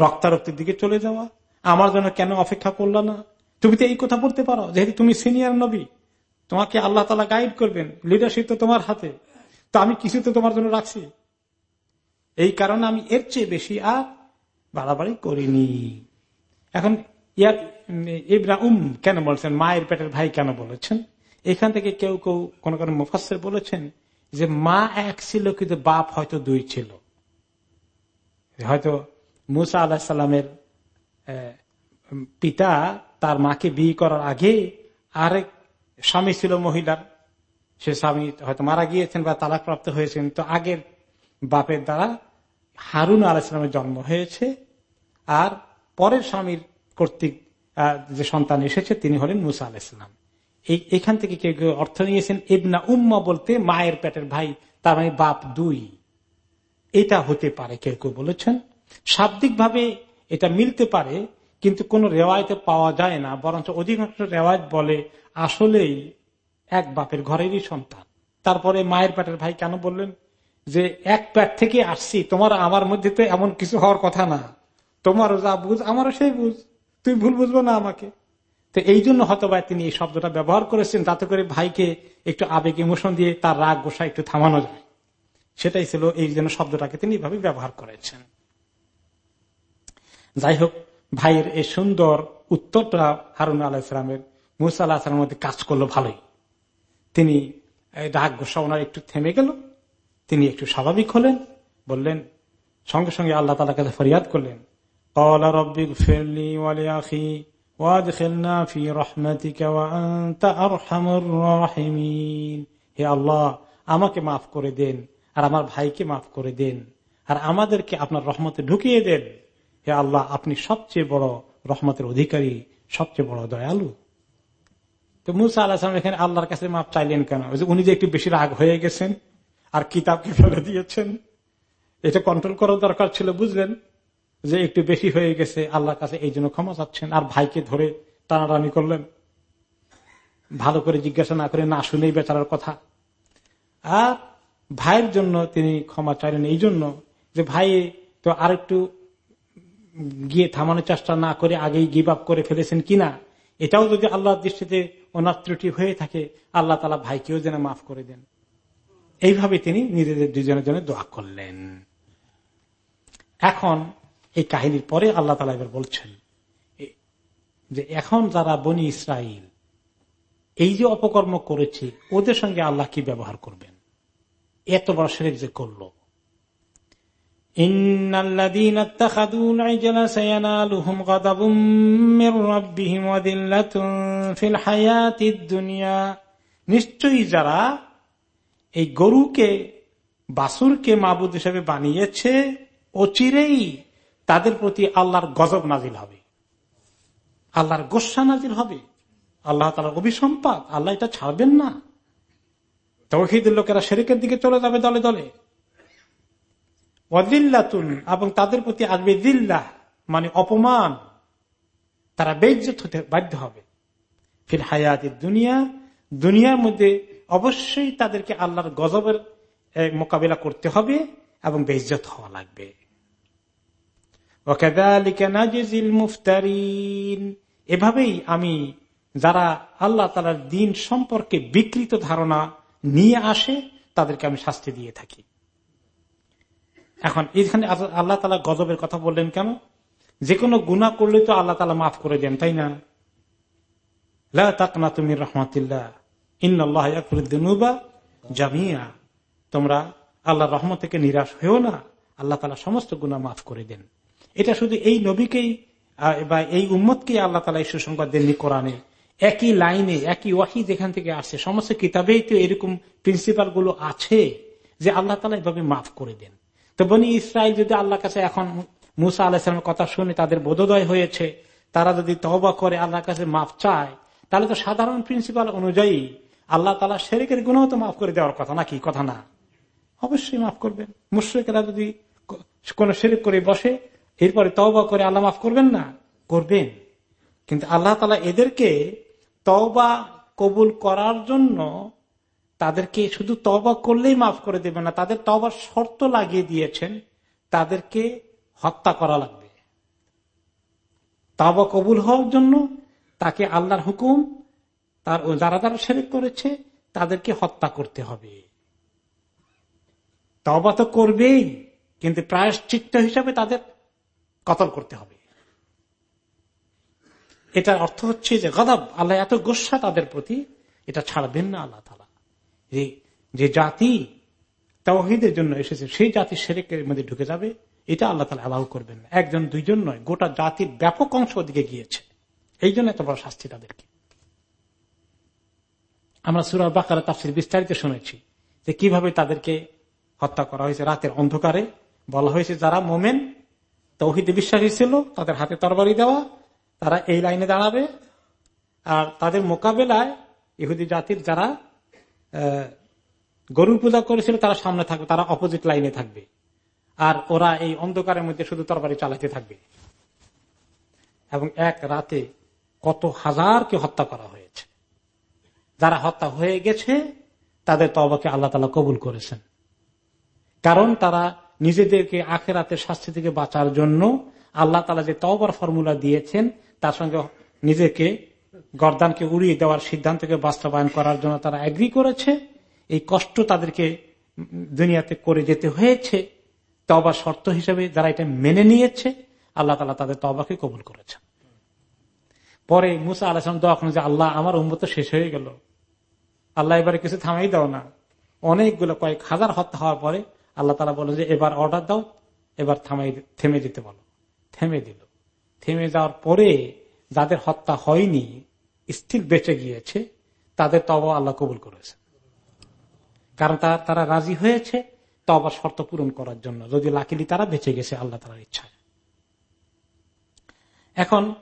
রক্তারক্তির দিকে চলে যাওয়া, আমার জন্য কেন অপেক্ষা করল না? তুমি তো এই কথা বলতে পারো, যেহেতু তুমি সিনিয়র নবী। তোমাকে আল্লাহ তালা গাইড করবেন লিডারশিপ তো তোমার হাতে। তো আমি কিছু তো তোমার জন্য রাখছি। এই কারণে আমি এর চেয়ে বেশি আর বাড়াবাড়ি করিনি। এখন ইয়ার ইব্রাহিম কেন বলছেন? মায়ের পেটের ভাই কেন বলেছেন? এখান থেকে কেউ কেউ কোন কোন মুফাসের বলেছেন যে মা এক ছিল, কিন্তু বাপ হয়তো দুই ছিল। হয়তো মুসা আল্লাহ সাল্লামের পিতা তার মাকে বিয়ে করার আগে আরেক স্বামী ছিল মহিলার। সে স্বামী হয়তো মারা গিয়েছেন বা তালাক প্রাপ্ত হয়েছেন। তো আগের বাপের দ্বারা হারুন আলাইসলামের জন্ম হয়েছে। আর পরের স্বামীর কর্তৃক যে সন্তান এসেছে, তিনি হলেন মুসা আলাইসলাম এখান থেকে কেউ কেউ অর্থ নিয়েছেন, ইবনা উম্মা বলতে মায়ের পেটের ভাই, তার মানে বাপ দুই। এটা হতে পারে, কেউ কেউ বলেছেন। শাব্দিক ভাবে এটা মিলতে পারে, কিন্তু কোন রেওয়ায়তে পাওয়া যায় না, বরঞ্চ অধিকাংশ রেওয়ায়ত বলে আসলেই এক বাপের ঘরেরই সন্তান। তারপরে মায়ের পেটের ভাই কেন বললেন? যে এক প্যাট থেকে আসছি, তোমার আমার মধ্যে তো এমন কিছু হওয়ার কথা না। তোমারও যা বুঝ, আমারও সেই বুঝ। তুই ভুল বুঝব না আমাকে। তো এই জন্য হয়তোবা তিনি এই শব্দটা ব্যবহার করেছেন, তাতে করে ভাইকে একটু আবেগ ইমোশন দিয়ে তার রাগ, গোসা একটু থামানো যায়। সেটাই ছিল এই জন্য শব্দটাকে তিনি এইভাবে ব্যবহার করেছেন। যাই হোক, ভাইয়ের এই সুন্দর উত্তরটা হারুন আলাহ ইসলামের মুসা আল্লাহ আসলামের মধ্যে কাজ করল ভালোই। তিনি রাগ, গোসা ওনার একটু থেমে গেল, তিনি একটু স্বাভাবিক হলেন, বললেন, সঙ্গে সঙ্গে আল্লাহ তালা কাছে ফরিয়াদ করলেন হে আল্লাহ, আমাকে মাফ করে দেন আর আমার ভাইকে মাফ করে দেন আর আমাদেরকে আপনার রহমতে ঢুকিয়ে দেন। হে আল্লাহ, আপনি সবচেয়ে বড় রহমতের অধিকারী, সবচেয়ে বড় দয়ালু। তো মুসা আল্লাহ এখানে আল্লাহর কাছে মাফ চাইলেন কেন? উনি যে একটু বেশি রাগ হয়ে গেছেন আর কিতাবকে ফেলে দিয়েছেন, এটা কন্ট্রোল করার দরকার ছিল, বুঝলেন? যে একটু বেশি হয়ে গেছে, আল্লাহর কাছে এই জন্য ক্ষমা চাচ্ছেন। আর ভাইকে ধরে টানাটানি করলেন। ভালো করে জিজ্ঞাসা না করে না শুনেই বেচারার কথা। আর ভাইয়ের জন্য তিনি ক্ষমা চাইলেন। এই জন্য যে ভাই তো আরেকটু গিয়ে থামানোর চেষ্টা না করে আগেই গিভ আপ করে ফেলেছেন কিনা, এটাও যদি আল্লাহর দৃষ্টিতে ওনার ত্রুটি হয়ে থাকে, আল্লাহ তালা ভাইকেও যেন মাফ করে দেন। এইভাবে তিনি নিজেদের দুজনের জন্য দোয়া করলেন। এখন এই কাহিনীর পরে আল্লাহ তালা এবার বলছেন যে এখন যারা বনি ইসরায়েল এই যে অপকর্ম করেছে, ওদের সঙ্গে আল্লাহ কি ব্যবহার করবেন? এত বড় শরীর যে করল। নিশ্চয়ই যারা এই গরুকে বাসুরকে মাবুদ হিসেবে বানিয়েছে, অচিরেই তাদের প্রতি আল্লাহর গজব নাজিল হবে। আল্লাহর গোসা নাজিল হবে। আল্লাহ তালার অভিসম্পাদ আল্লাহ এটা ছাড়বেন না। তৌহিদের লোকেরা শেরিকের দিকে চলে যাবে দলে দলে। অদিল্লাতুন এবং তাদের প্রতি আসবে দিল্লাহ মানে অপমান। তারা বেজ্জত হতে বাধ্য হবে। ফির হায়াতের দুনিয়া, দুনিয়ার মধ্যে অবশ্যই তাদেরকে আল্লাহর গজবের মোকাবিলা করতে হবে এবং বেজত হওয়া লাগবে। এভাবেই আমি যারা আল্লাহ তালার দিন সম্পর্কে বিকৃত ধারণা নিয়ে আসে, তাদেরকে আমি শাস্তি দিয়ে থাকি। এখন এখানে আল্লাহ তালা গজবের কথা বললেন কেন? যে কোনো গুণা করলে তো আল্লাহ তালা মাফ করে দেন, তাই না? তুমি রহমতুল্লাহ। জামিয়া। তোমরা আল্লাহ রহমত থেকে নিরাশ হয়েও না। আল্লাহ তালা সমস্ত গুণা মাফ করে দেন। এটা শুধু এই নবীকেই বা এই উম্মতকেই আল্লাহ তালা এই সুসংবাদ দেননি কোরআনে। একই লাইনে, একই ওয়াহি যেখান থেকে আসছে সমস্ত কিতাবেই তো এরকম প্রিন্সিপালগুলো আছে যে আল্লাহ তালা এভাবে মাফ করে দেন। তো বনি ইসরায়েল যদি আল্লাহ কাছে এখন মুসা আলাহিসামের কথা শুনে তাদের বোধোদয় হয়েছে, তারা যদি তহবা করে আল্লাহর কাছে মাফ চায়, তাহলে তো সাধারণ প্রিন্সিপাল অনুযায়ী আল্লাহ তালা শেরেকের গুণও তো মাফ করে দেওয়ার কথা নাকি? কথা না। অবশ্যই মাফ করবেন। মুশ্রিকেরা যদি কোন শেরেক করে বসে এরপরে তওবা করে আল্লাহ মাফ করবেন না? করবেন। কিন্তু আল্লাহ তালা এদেরকে তওবা কবুল করার জন্য তাদেরকে শুধু তবা করলেই মাফ করে দেবেন না, তাদের তবার শর্ত লাগিয়ে দিয়েছেন, তাদেরকে হত্যা করা লাগবে। তবা কবুল হওয়ার জন্য তাকে আল্লাহর হুকুম, তার যারা যারা সেরেক করেছে, তাদেরকে হত্যা করতে হবে। তবা তো করবেই, কিন্তু প্রায়শ্চিত্ত হিসাবে তাদের কতল করতে হবে। এটার অর্থ হচ্ছে যে গদাব, আল্লাহ এত গোসা তাদের প্রতি, এটা ছাড়বেন না আল্লাহ তালা যে জাতি তাওহিদের জন্য এসেছে, সেই জাতি সেরেকের মধ্যে ঢুকে যাবে, এটা আল্লাহ তালা অ্যালাউ করবেন না। একজন, দুইজন নয়, গোটা জাতির ব্যাপক অংশ ওদিকে গিয়েছে। এই জন্য এত বড় শাস্তি তাদেরকে। আমরা সুরার বাকারা তাফসির বিস্তারিত শুনেছি যে কীভাবে তাদেরকে হত্যা করা হয়েছে। রাতের অন্ধকারে বলা হয়েছে, যারা মোমেন তৌহিদে বিশ্বাসী ছিল, তাদের হাতে তরবারি দেওয়া, তারা এই লাইনে দাঁড়াবে। আর তাদের মোকাবেলায় ইহুদি জাতির যারা গরু পূজা করেছিল, তারা সামনে থাকবে, তারা অপোজিট লাইনে থাকবে। আর ওরা এই অন্ধকারের মধ্যে শুধু তরবারি চালাতে থাকবে। এবং এক রাতে কত হাজারকে হত্যা করা হয়েছে। যারা হত্যা হয়ে গেছে, তাদের তবাকে আল্লাহ তালা কবুল করেছেন। কারণ তারা নিজেদেরকে আখেরাতের শাস্তি থেকে বাঁচার জন্য আল্লাহ তালা যে তবার ফর্মুলা দিয়েছেন, তার সঙ্গে নিজেকে গরদানকে উড়িয়ে দেওয়ার সিদ্ধান্তকে বাস্তবায়ন করার জন্য তারা এগ্রি করেছে। এই কষ্ট তাদেরকে দুনিয়াতে করে যেতে হয়েছে। তবা শর্ত হিসেবে যারা এটা মেনে নিয়েছে, আল্লাহ তালা তাদের তবাকে কবুল করেছে। পরে মুসা আলাহাম দোয়া যে, আল্লাহ, আমার উম্মত শেষ হয়ে গেল। আল্লাহ এবারে কিছু থামাই দাও না। অনেকগুলো কয়েক হাজার হত্যা হওয়ার পরে আল্লাহ তালা বলে যে, এবার অর্ডার দাও, এবার থামাই থেমে দিতে বলো। থেমে দিল। থেমে যাওয়ার পরে যাদের হত্যা হয়নি স্থির বেঁচে গিয়েছে, তাদের তব আল্লাহ কবুল করেছে। কারণ তারা রাজি হয়েছে তবা শর্ত পূরণ করার জন্য। যদি লাকিলি তারা বেঁচে গেছে, আল্লাহ তালার ইচ্ছায়। এখন,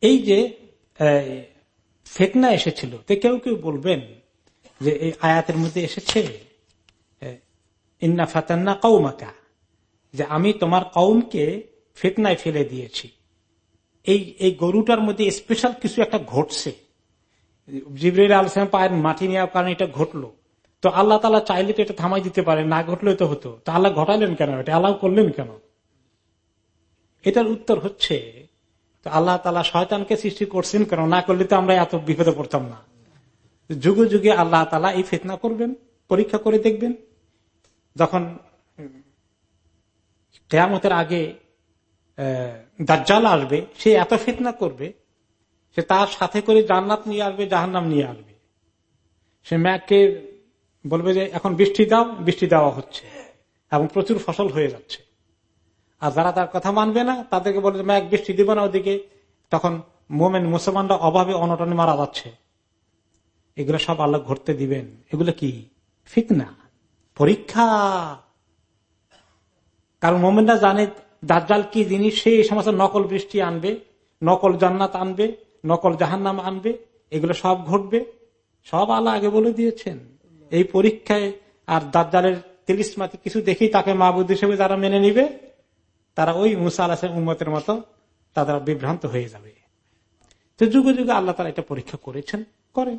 এই যে ফেতনা এসেছিল, তে কেউ কেউ বলবেন যে, এই আয়াতের মধ্যে এসেছে ইন্না ফাতান্না কৌমাকা যে আমি তোমার কৌমকে ফেতনায় ফেলে দিয়েছি। এই এই গরুটার মধ্যে স্পেশাল কিছু একটা ঘটছে। জিবরিল আলসালাম পায়ের মাটি নেওয়ার কারণে এটা ঘটলো। তো আল্লাহ তালা চাইলে তো এটা থামাই দিতে পারে, না ঘটলে তো হতো। তো আল্লাহ ঘটালেন কেন এটা? আল্লাহ করলেন কেন? এটার উত্তর হচ্ছে, তো আল্লাহ তালা শয়তানকে সৃষ্টি করছেন কেন? না করলে তো আমরা এত বিপদে পড়তাম না। যুগে যুগে আল্লাহ তালা এই ফেতনা করবেন, পরীক্ষা করে দেখবেন। যখন, কেয়ামতের আগে দাজ্জাল আসবে, সে এত ফিতনা করবে, সে তার সাথে করে জান্নাত নিয়ে আসবে, জাহান্নাম নিয়ে আসবে। সে ম্যাককে বলবে যে, এখন বৃষ্টি দাও, বৃষ্টি দেওয়া হচ্ছে, এবং প্রচুর ফসল হয়ে যাচ্ছে। আর যারা তার কথা মানবে না, তাদেরকে বলবে ম্যাক, বৃষ্টি দিব না ওদিকে। তখন মোমেন মুসলমানরা অভাবে অনটনে মারা যাচ্ছে। এগুলো সব আল্লাহ ঘটতে দিবেন। এগুলো কি? ফিতনা। পরীক্ষা। কারণ মোমেনরা জানে দাজ্জাল কি জিনিস, সে সমস্ত নকল বৃষ্টি আনবে, নকল জান্নাত আনবে, নকল জাহান্নাম আনবে, এগুলো সব ঘটবে, সব আল্লাহ আগে বলে দিয়েছেন। এই পরীক্ষায় আর দাজ্জালের তিলিসমাতি কিছু দেখি তাকে মাহবুদ হিসেবে যারা মেনে নিবে, তারা ওই মুসা আলাহ উম্মতের মতো তারা বিভ্রান্ত হয়ে যাবে। তো যুগে যুগে আল্লাহ তারা এটা পরীক্ষা করেছেন করে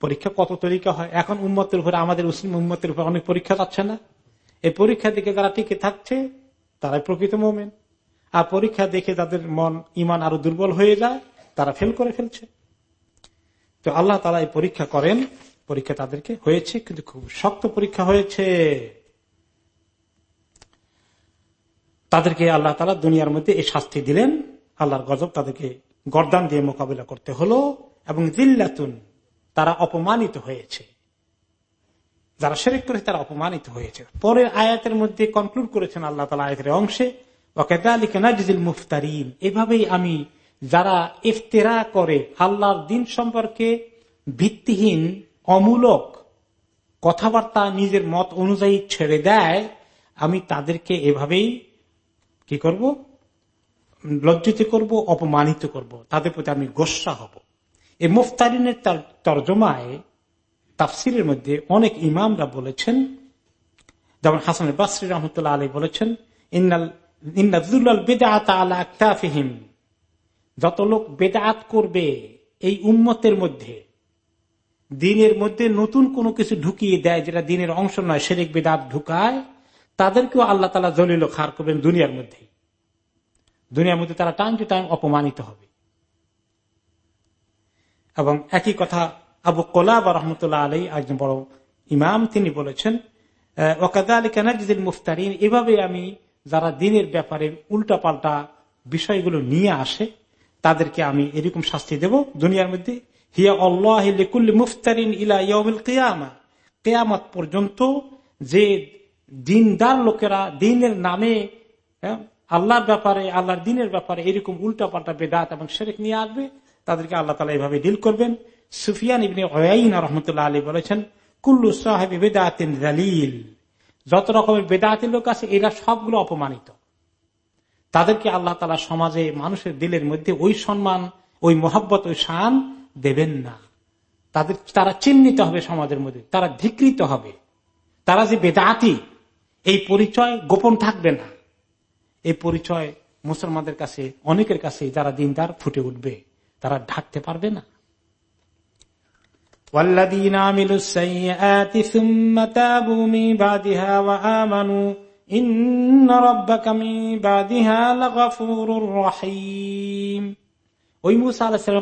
পরীক্ষা কত তরিকা হয়? এখন উন্মতের উপরে, আমাদের উন্মতের উপরে অনেক পরীক্ষা যাচ্ছে না? এই পরীক্ষা দিকে যারা টিকে থাকছে, তারাই প্রকৃত মোমেন। আর পরীক্ষা দেখে তাদের মন ইমান আরও দুর্বল হয়ে যায়, তারা ফেল করে ফেলছে। তো আল্লাহ তালা এই পরীক্ষা করেন। পরীক্ষা তাদেরকে হয়েছে, কিন্তু খুব শক্ত পরীক্ষা হয়েছে। তাদেরকে আল্লাহ তালা দুনিয়ার মধ্যে এই শাস্তি দিলেন। আল্লাহর গজব তাদেরকে গরদান দিয়ে মোকাবিলা করতে হলো। এবং জিল্লাতুন তারা অপমানিত হয়েছে। যারা সেরেক করেছে, তারা অপমানিত হয়েছে। পরের আয়াতের মধ্যে কনক্লুড করেছেন আল্লাহ তালা আয়াতের অংশে মুফতারিন। এভাবেই আমি যারা ইফতেরা করে, আল্লাহর দিন সম্পর্কে ভিত্তিহীন, অমূলক কথাবার্তা নিজের মত অনুযায়ী ছেড়ে দেয়, আমি তাদেরকে এভাবেই কি করব? লজ্জিত করব, অপমানিত করব। তাদের প্রতি আমি গোসা হব। এই মুফতারিনের তর্জমায় তাফসিরের মধ্যে অনেক ইমামরা বলেছেন, যেমন হাসান বাসরি রহমতুল্লাহ আলী বলেছেন যত লোক বেদাত করবে এই উম্মতের মধ্যে, দিনের মধ্যে নতুন কোনো কিছু ঢুকিয়ে দেয় যেটা দিনের অংশ নয়, সেরেক বেদাত ঢুকায়, তাদেরকেও আল্লাহ তালা জলিল খার করবেন দুনিয়ার মধ্যে। দুনিয়ার মধ্যে তারা টাইম টু টাইম অপমানিত হবে। এবং একই কথা আবু কোলাব রহমতুল্লাহ আলী একজন বড় ইমাম, তিনি বলেছেন ওকাদা আলী কেনাজিদিন মুফতারিন, এভাবে আমি যারা দিনের ব্যাপারে উল্টা পাল্টা বিষয়গুলো নিয়ে আসে, তাদেরকে আমি এরকম শাস্তি দেব। দুনিয়ার মধ্যে, হিয়া আল্লাহ মুফতারিন ইলা কেয়ামা, কেয়ামত পর্যন্ত যে দিনদার লোকেরা দিনের নামে আল্লাহর ব্যাপারে, আল্লাহর দিনের ব্যাপারে এরকম উল্টা পাল্টা বেদাত এবং সেরেক নিয়ে আসবে তাদেরকে আল্লাহ তালা এভাবে ডিল করবেন। সুফিয়ান ইবনে ওয়াইনা রহমতুল্লাহ আলী বলেছেন, কুল্লু সাহেব বেদাতিন জালিল যত রকমের বেদাতি লোক আছে, এরা সবগুলো অপমানিত। তাদেরকে আল্লাহ তালা সমাজে মানুষের দিলের মধ্যে ওই সম্মান, ওই মোহাব্বত, ওই শান দেবেন না। তাদের, তারা চিহ্নিত হবে সমাজের মধ্যে, তারা ধিকৃত হবে। তারা যে বেদাতি, এই পরিচয় গোপন থাকবে না। এই পরিচয় মুসলমানদের কাছে, অনেকের কাছে যারা দিনদার ফুটে উঠবে। তারা ঢাকতে পারবে না।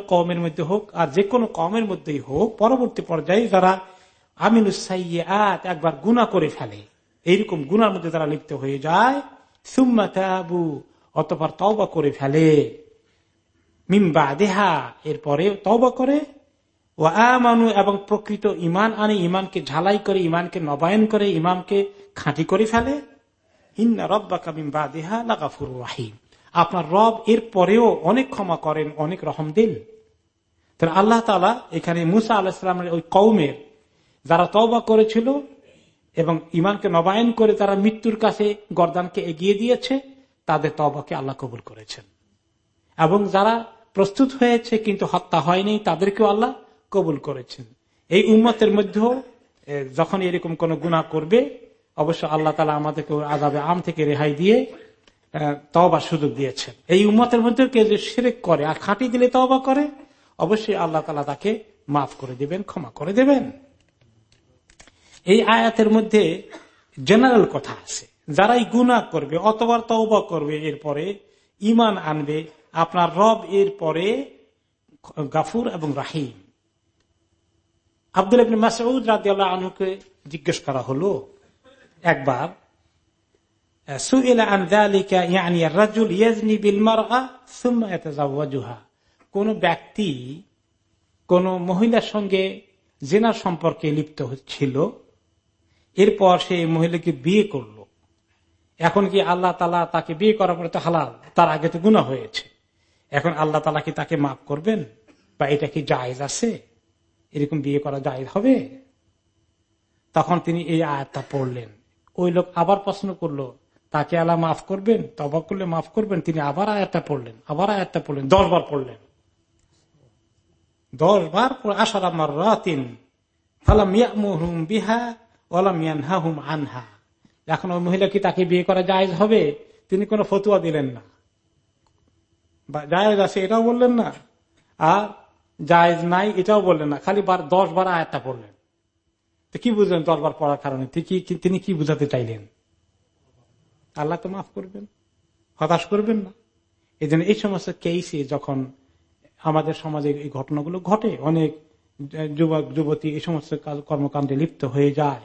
কমের মধ্যে হোক, আর যে কোনো কমের মধ্যেই হোক, পরবর্তী পর্যায়ে যারা আমিনুসাইয়াত একবার গুনা করে ফেলে, এইরকম গুনার মধ্যে তারা লিপ্ত হয়ে যায়, সুম্মা তাবু অতবার তবা করে ফেলে। মিম্বা দেহা এরপরে তওবা করে। ও আমানু, এবং প্রকৃত ইমান আনে ইমানকে ঝালাই করে ইমানকে নবায়ন করে ইমামকে খাঁটি করে ফেলে। ইন্না রব্বা কামিম্বা দেহা লাগাফুর রাহিম। আপনার রব এর পরেও অনেক ক্ষমা করেন, অনেক রহম দিন। তাহলে আল্লাহ তালা এখানে মুসা আল্লাহামের ওই কৌমের যারা তওবা করেছিল এবং ইমানকে নবায়ন করে তারা মৃত্যুর কাছে গরদানকে এগিয়ে দিয়েছে, তাদের তবাকে আল্লাহ কবুল করেছেন। এবং যারা প্রস্তুত হয়েছে, কিন্তু হত্যা হয়নি, তাদেরকেও আল্লাহ কবুল করেছেন। এই উম্মতের মধ্যেও যখন এরকম কোন গুণা করবে, অবশ্য আল্লাহ তালা আমাদেরকে আজাবে আম থেকে রেহাই দিয়ে তবা সুযোগ দিয়েছেন। এই উম্মতের মধ্যে কেউ যে সেরেক করে আর খাঁটি দিলে তবা করে, অবশ্যই আল্লাহ তালা তাকে মাফ করে দেবেন, ক্ষমা করে দেবেন। এই আয়াতের মধ্যে জেনারেল কথা আছে। যারাই গুণা করবে অতবার তওবা করবে, এরপরে ইমান আনবে আপনার রব এর পরে গাফুর এবং রাহিম। আব্দুল মাসউদ রাজি আল্লাহ আনুকে জিজ্ঞেস করা হলো, একবার কোন ব্যক্তি, কোন মহিলার সঙ্গে জেনার সম্পর্কে লিপ্ত ছিল, এরপর সে মহিলাকে বিয়ে করল। এখন কি আল্লাহ তালা তাকে বিয়ে করার পরে তো হালাল, তার আগে তো গুণা হয়েছে। এখন আল্লাহ তালা কি তাকে মাফ করবেন? বা এটা কি জায়েজ আছে? এরকম বিয়ে করা জায়েজ হবে? তখন তিনি এই আয়াতটা পড়লেন। ওই লোক আবার প্রশ্ন করল, তাকে আল্লাহ মাফ করবেন? তবা করলে মাফ করবেন? তিনি আবার আয়াতটা পড়লেন, আবার আয়াতটা পড়লেন, দশ বার পড়লেন। দশ বার আসার আমার রাতিন বিহা আনহা। এখন ওই মহিলা কি তাকে বিয়ে করা জায়জ হবে? তিনি কোনো ফতুয়া দিলেন না। জায়জ আছে, এটাও বললেন না। আর জায়জ নাই, এটাও বললেন না। খালি বার দশ বার আয়াতটা পড়লেন। তো কি বুঝলেন দশ বার পড়ার কারণে? তিনি কি বুঝাতে চাইলেন? আল্লাহ তো মাফ করবেন। হতাশ করবেন না। এই জন্য এই সমস্ত কেসে যখন আমাদের সমাজে এই ঘটনাগুলো ঘটে, অনেক যুবক, যুবতী এই সমস্ত কর্মকাণ্ডে লিপ্ত হয়ে যায়,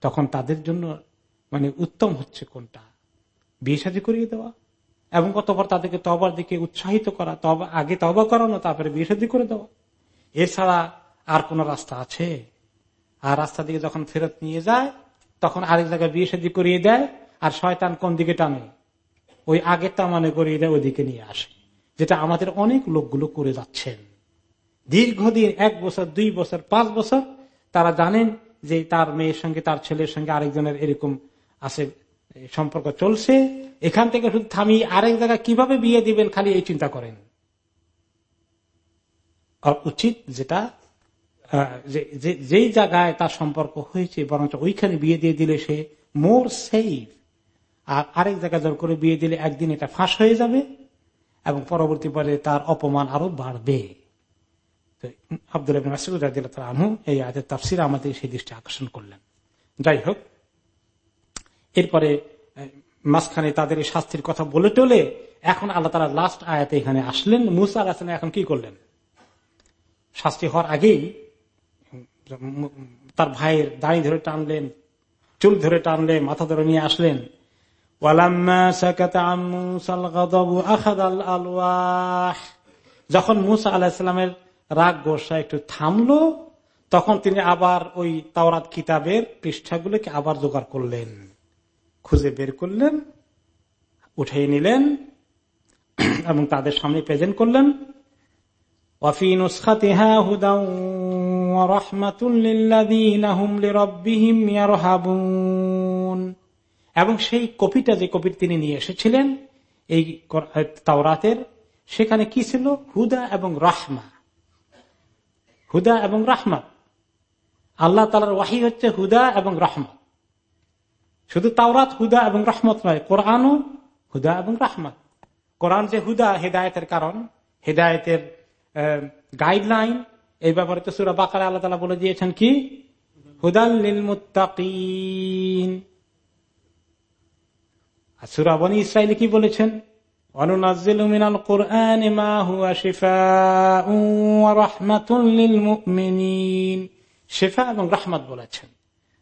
তখন তাদের জন্য মানে উত্তম হচ্ছে কোনটা? বিয়ে সাজি করিয়ে দেওয়া। এবং কতবার তাদেরকে তবার দিকে উৎসাহিত করা আগে তবা করানো, তারপরে সাজি করে দেওয়া। এছাড়া আর কোন রাস্তা আছে? আর রাস্তা দিকে যখন ফেরত নিয়ে যায়, তখন আরেক জায়গায় সাদি করিয়ে দেয়, আর শয়তান কোন দিকে টানে? ওই আগেরটা মানে করিয়ে দেয়, ওইদিকে নিয়ে আসে। যেটা আমাদের অনেক লোকগুলো করে যাচ্ছেন। দীর্ঘদিন, এক বছর, দুই বছর, পাঁচ বছর, তারা জানেন যে তার মেয়ের সঙ্গে, তার ছেলের সঙ্গে আরেকজনের এরকম আছে সম্পর্ক চলছে, এখান থেকে শুধু থামি আরেক জায়গায় কীভাবে বিয়ে দিবেন খালি এই চিন্তা করেন। উচিত যেটা যেই জায়গায় তার সম্পর্ক হয়েছে, বরঞ্চ ওইখানে বিয়ে দিয়ে দিলে সে মোর সেফ আর আরেক জায়গায় জোর করে বিয়ে দিলে একদিন এটা ফাঁস হয়ে যাবে এবং পরবর্তী পরে তার অপমান আরও বাড়বে। আব্দুল আনহু এই আয়াতের তাফসির আমাদের সেই দৃষ্টি আকর্ষণ করলেন। যাই হোক এরপরে মাঝখানে তাদের এই শাস্তির কথা বলে টলে, এখন আল্লাহ তারা লাস্ট আয়াতে এখানে আসলেন। মুসা আল্লাহ এখন কি করলেন? শাস্তি হওয়ার আগেই তার ভাইয়ের দাড়ি ধরে টানলেন, চুল ধরে টানলেন, মাথা ধরে নিয়ে আসলেন। যখন মুসা আলাহিসামের রাগ গোসা একটু থামলো, তখন তিনি আবার ওই তাওরাত কিতাবের পৃষ্ঠাগুলোকে আবার জোগাড় করলেন। খুঁজে বের করলেন, উঠিয়ে নিলেন, এবং তাদের সামনে প্রেজেন্ট করলেন। এবং সেই কপিটা, যে কপির তিনি নিয়ে এসেছিলেন, এই তাওরাতের, সেখানে কি ছিল? হুদা এবং রাহমা। হুদা এবং রাহমা। আল্লাহ তালার ওয়াহি হচ্ছে হুদা এবং রাহমত শুধু তাওরাত হুদা এবং রহমত নয়, কোরআনও হুদা এবং রাহমত। কোরআন যে হুদা, হেদায়তের কারণ, হেদায়তের গাইডলাইন এই ব্যাপারে তো সুরা বাকার আল্লাহ বলে দিয়েছেন কি? হুদাল্লিল আর সুরা ইসরায়েল কি বলেছেন? অনুনাজিল মা হুয়া মুমিনিন। শেফা এবং রহমত বলেছেন।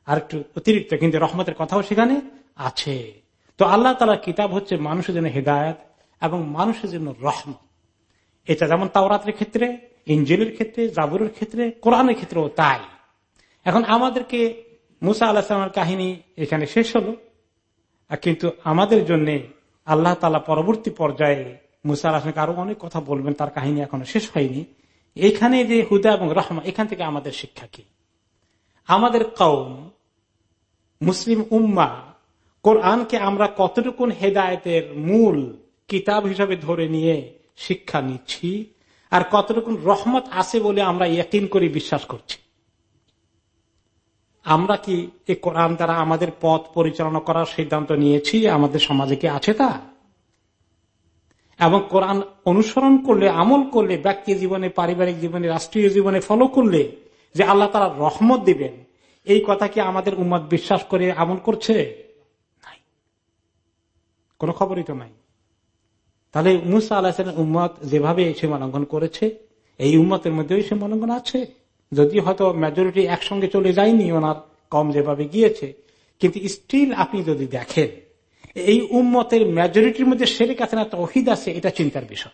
আর একটু অতিরিক্ত, কিন্তু রহমতের কথাও সেখানে আছে। তো আল্লাহ তালা কিতাব হচ্ছে মানুষের জন্য হেদায়ত এবং মানুষের জন্য রহমত এটা যেমন তাওরাতের ক্ষেত্রে ইঞ্জিলের ক্ষেত্রে, জাবুরের ক্ষেত্রে, কোরআনের ক্ষেত্রেও তাই। এখন আমাদেরকে মুসা আল্লাহামের কাহিনী এখানে শেষ হলো। কিন্তু আমাদের জন্য আল্লাহ তালা পরবর্তী পর্যায়ে মুসা আল্লাহকে আরও অনেক কথা বলবেন, তার কাহিনী এখনও শেষ হয়নি। এখানে যে হুদা এবং রহমা, এখান থেকে আমাদের শিক্ষা কি? আমাদের কৌম মুসলিম উম্মা, কোরআনকে আমরা কতটুকুন হেদায়তের মূল কিতাব হিসাবে ধরে নিয়ে শিক্ষা নিচ্ছি, আর কতটুকুন রহমত আছে বলে আমরা ইয়কিন করে বিশ্বাস করছি? আমরা কি এই কোরআন দ্বারা আমাদের পথ পরিচালনা করার সিদ্ধান্ত নিয়েছি, আমাদের সমাজে কি আছে তা? এবং কোরআন অনুসরণ করলে, আমল করলে, ব্যক্তি জীবনে, পারিবারিক জীবনে, রাষ্ট্রীয় জীবনে ফলো করলে যে আল্লাহ তারা রহমত দিবেন এই কথা কি আমাদের উম্মত বিশ্বাস করে আমল করছে? নাই। কোন খবরই তো নাই। তাহলে মুসা আল্লাহ উম্মত যেভাবে সীমা করেছে, এই উম্মতের মধ্যেও সীমা লঙ্ঘন আছে। যদি হয়তো মেজরিটি একসঙ্গে চলে যায়নি, ওনার কম যেভাবে গিয়েছে। কিন্তু স্টিল আপনি যদি দেখেন, এই উম্মতের মেজরিটির মধ্যে সেরে কাছে না তহিদ আছে, এটা চিন্তার বিষয়।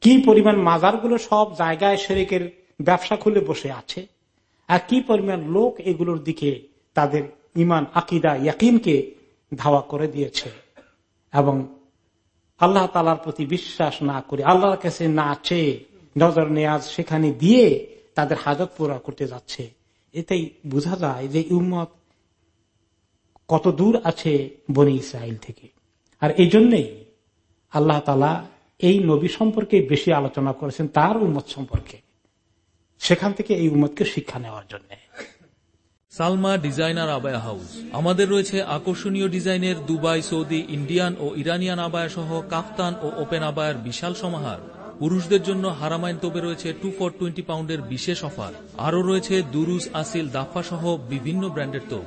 কি পরিমাণ মাজারগুলো সব জায়গায় শেরেকের ব্যবসা খুলে বসে আছে? আর কি পরিমাণ লোক এগুলোর দিকে তাদের ইমান আকিদা, ইয়াকিনকে ধাওয়া করে দিয়েছে। এবং আল্লাহ তালার প্রতি বিশ্বাস না করে, আল্লাহর কাছে না চেয়ে নজর নেয়াজ সেখানে দিয়ে তাদের হাজত পুরা করতে যাচ্ছে। এটাই বোঝা যায় যে উম্মত কত দূর আছে বনি ইসরায়েল থেকে। আর এই জন্যই আল্লাহ তালা এই নবী সম্পর্কে বেশি আলোচনা করেছেন, তার উম্মত সম্পর্কে। সেখান থেকে এই উম্মতকে শিক্ষা নেওয়ার জন্য। Salma designer abaya house. আমাদের রয়েছে আকর্ষণীয় ডিজাইনের দুবাই, সৌদি, ইন্ডিয়ান ও ইরানিয়ান আবায়া সহ কাফতান ও ওপেন আবায়ের বিশাল সমাহার। পুরুষদের জন্য হারামাইন তোবে রয়েছে টু ফর টোয়েন্টি পাউন্ডের বিশেষ অফার। আরও রয়েছে দুরুজ, আসিল, দাফা সহ বিভিন্ন ব্র্যান্ডের তোপ।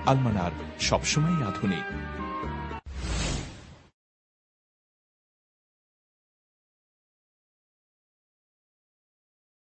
আলমানার সবসময় আধুনিক।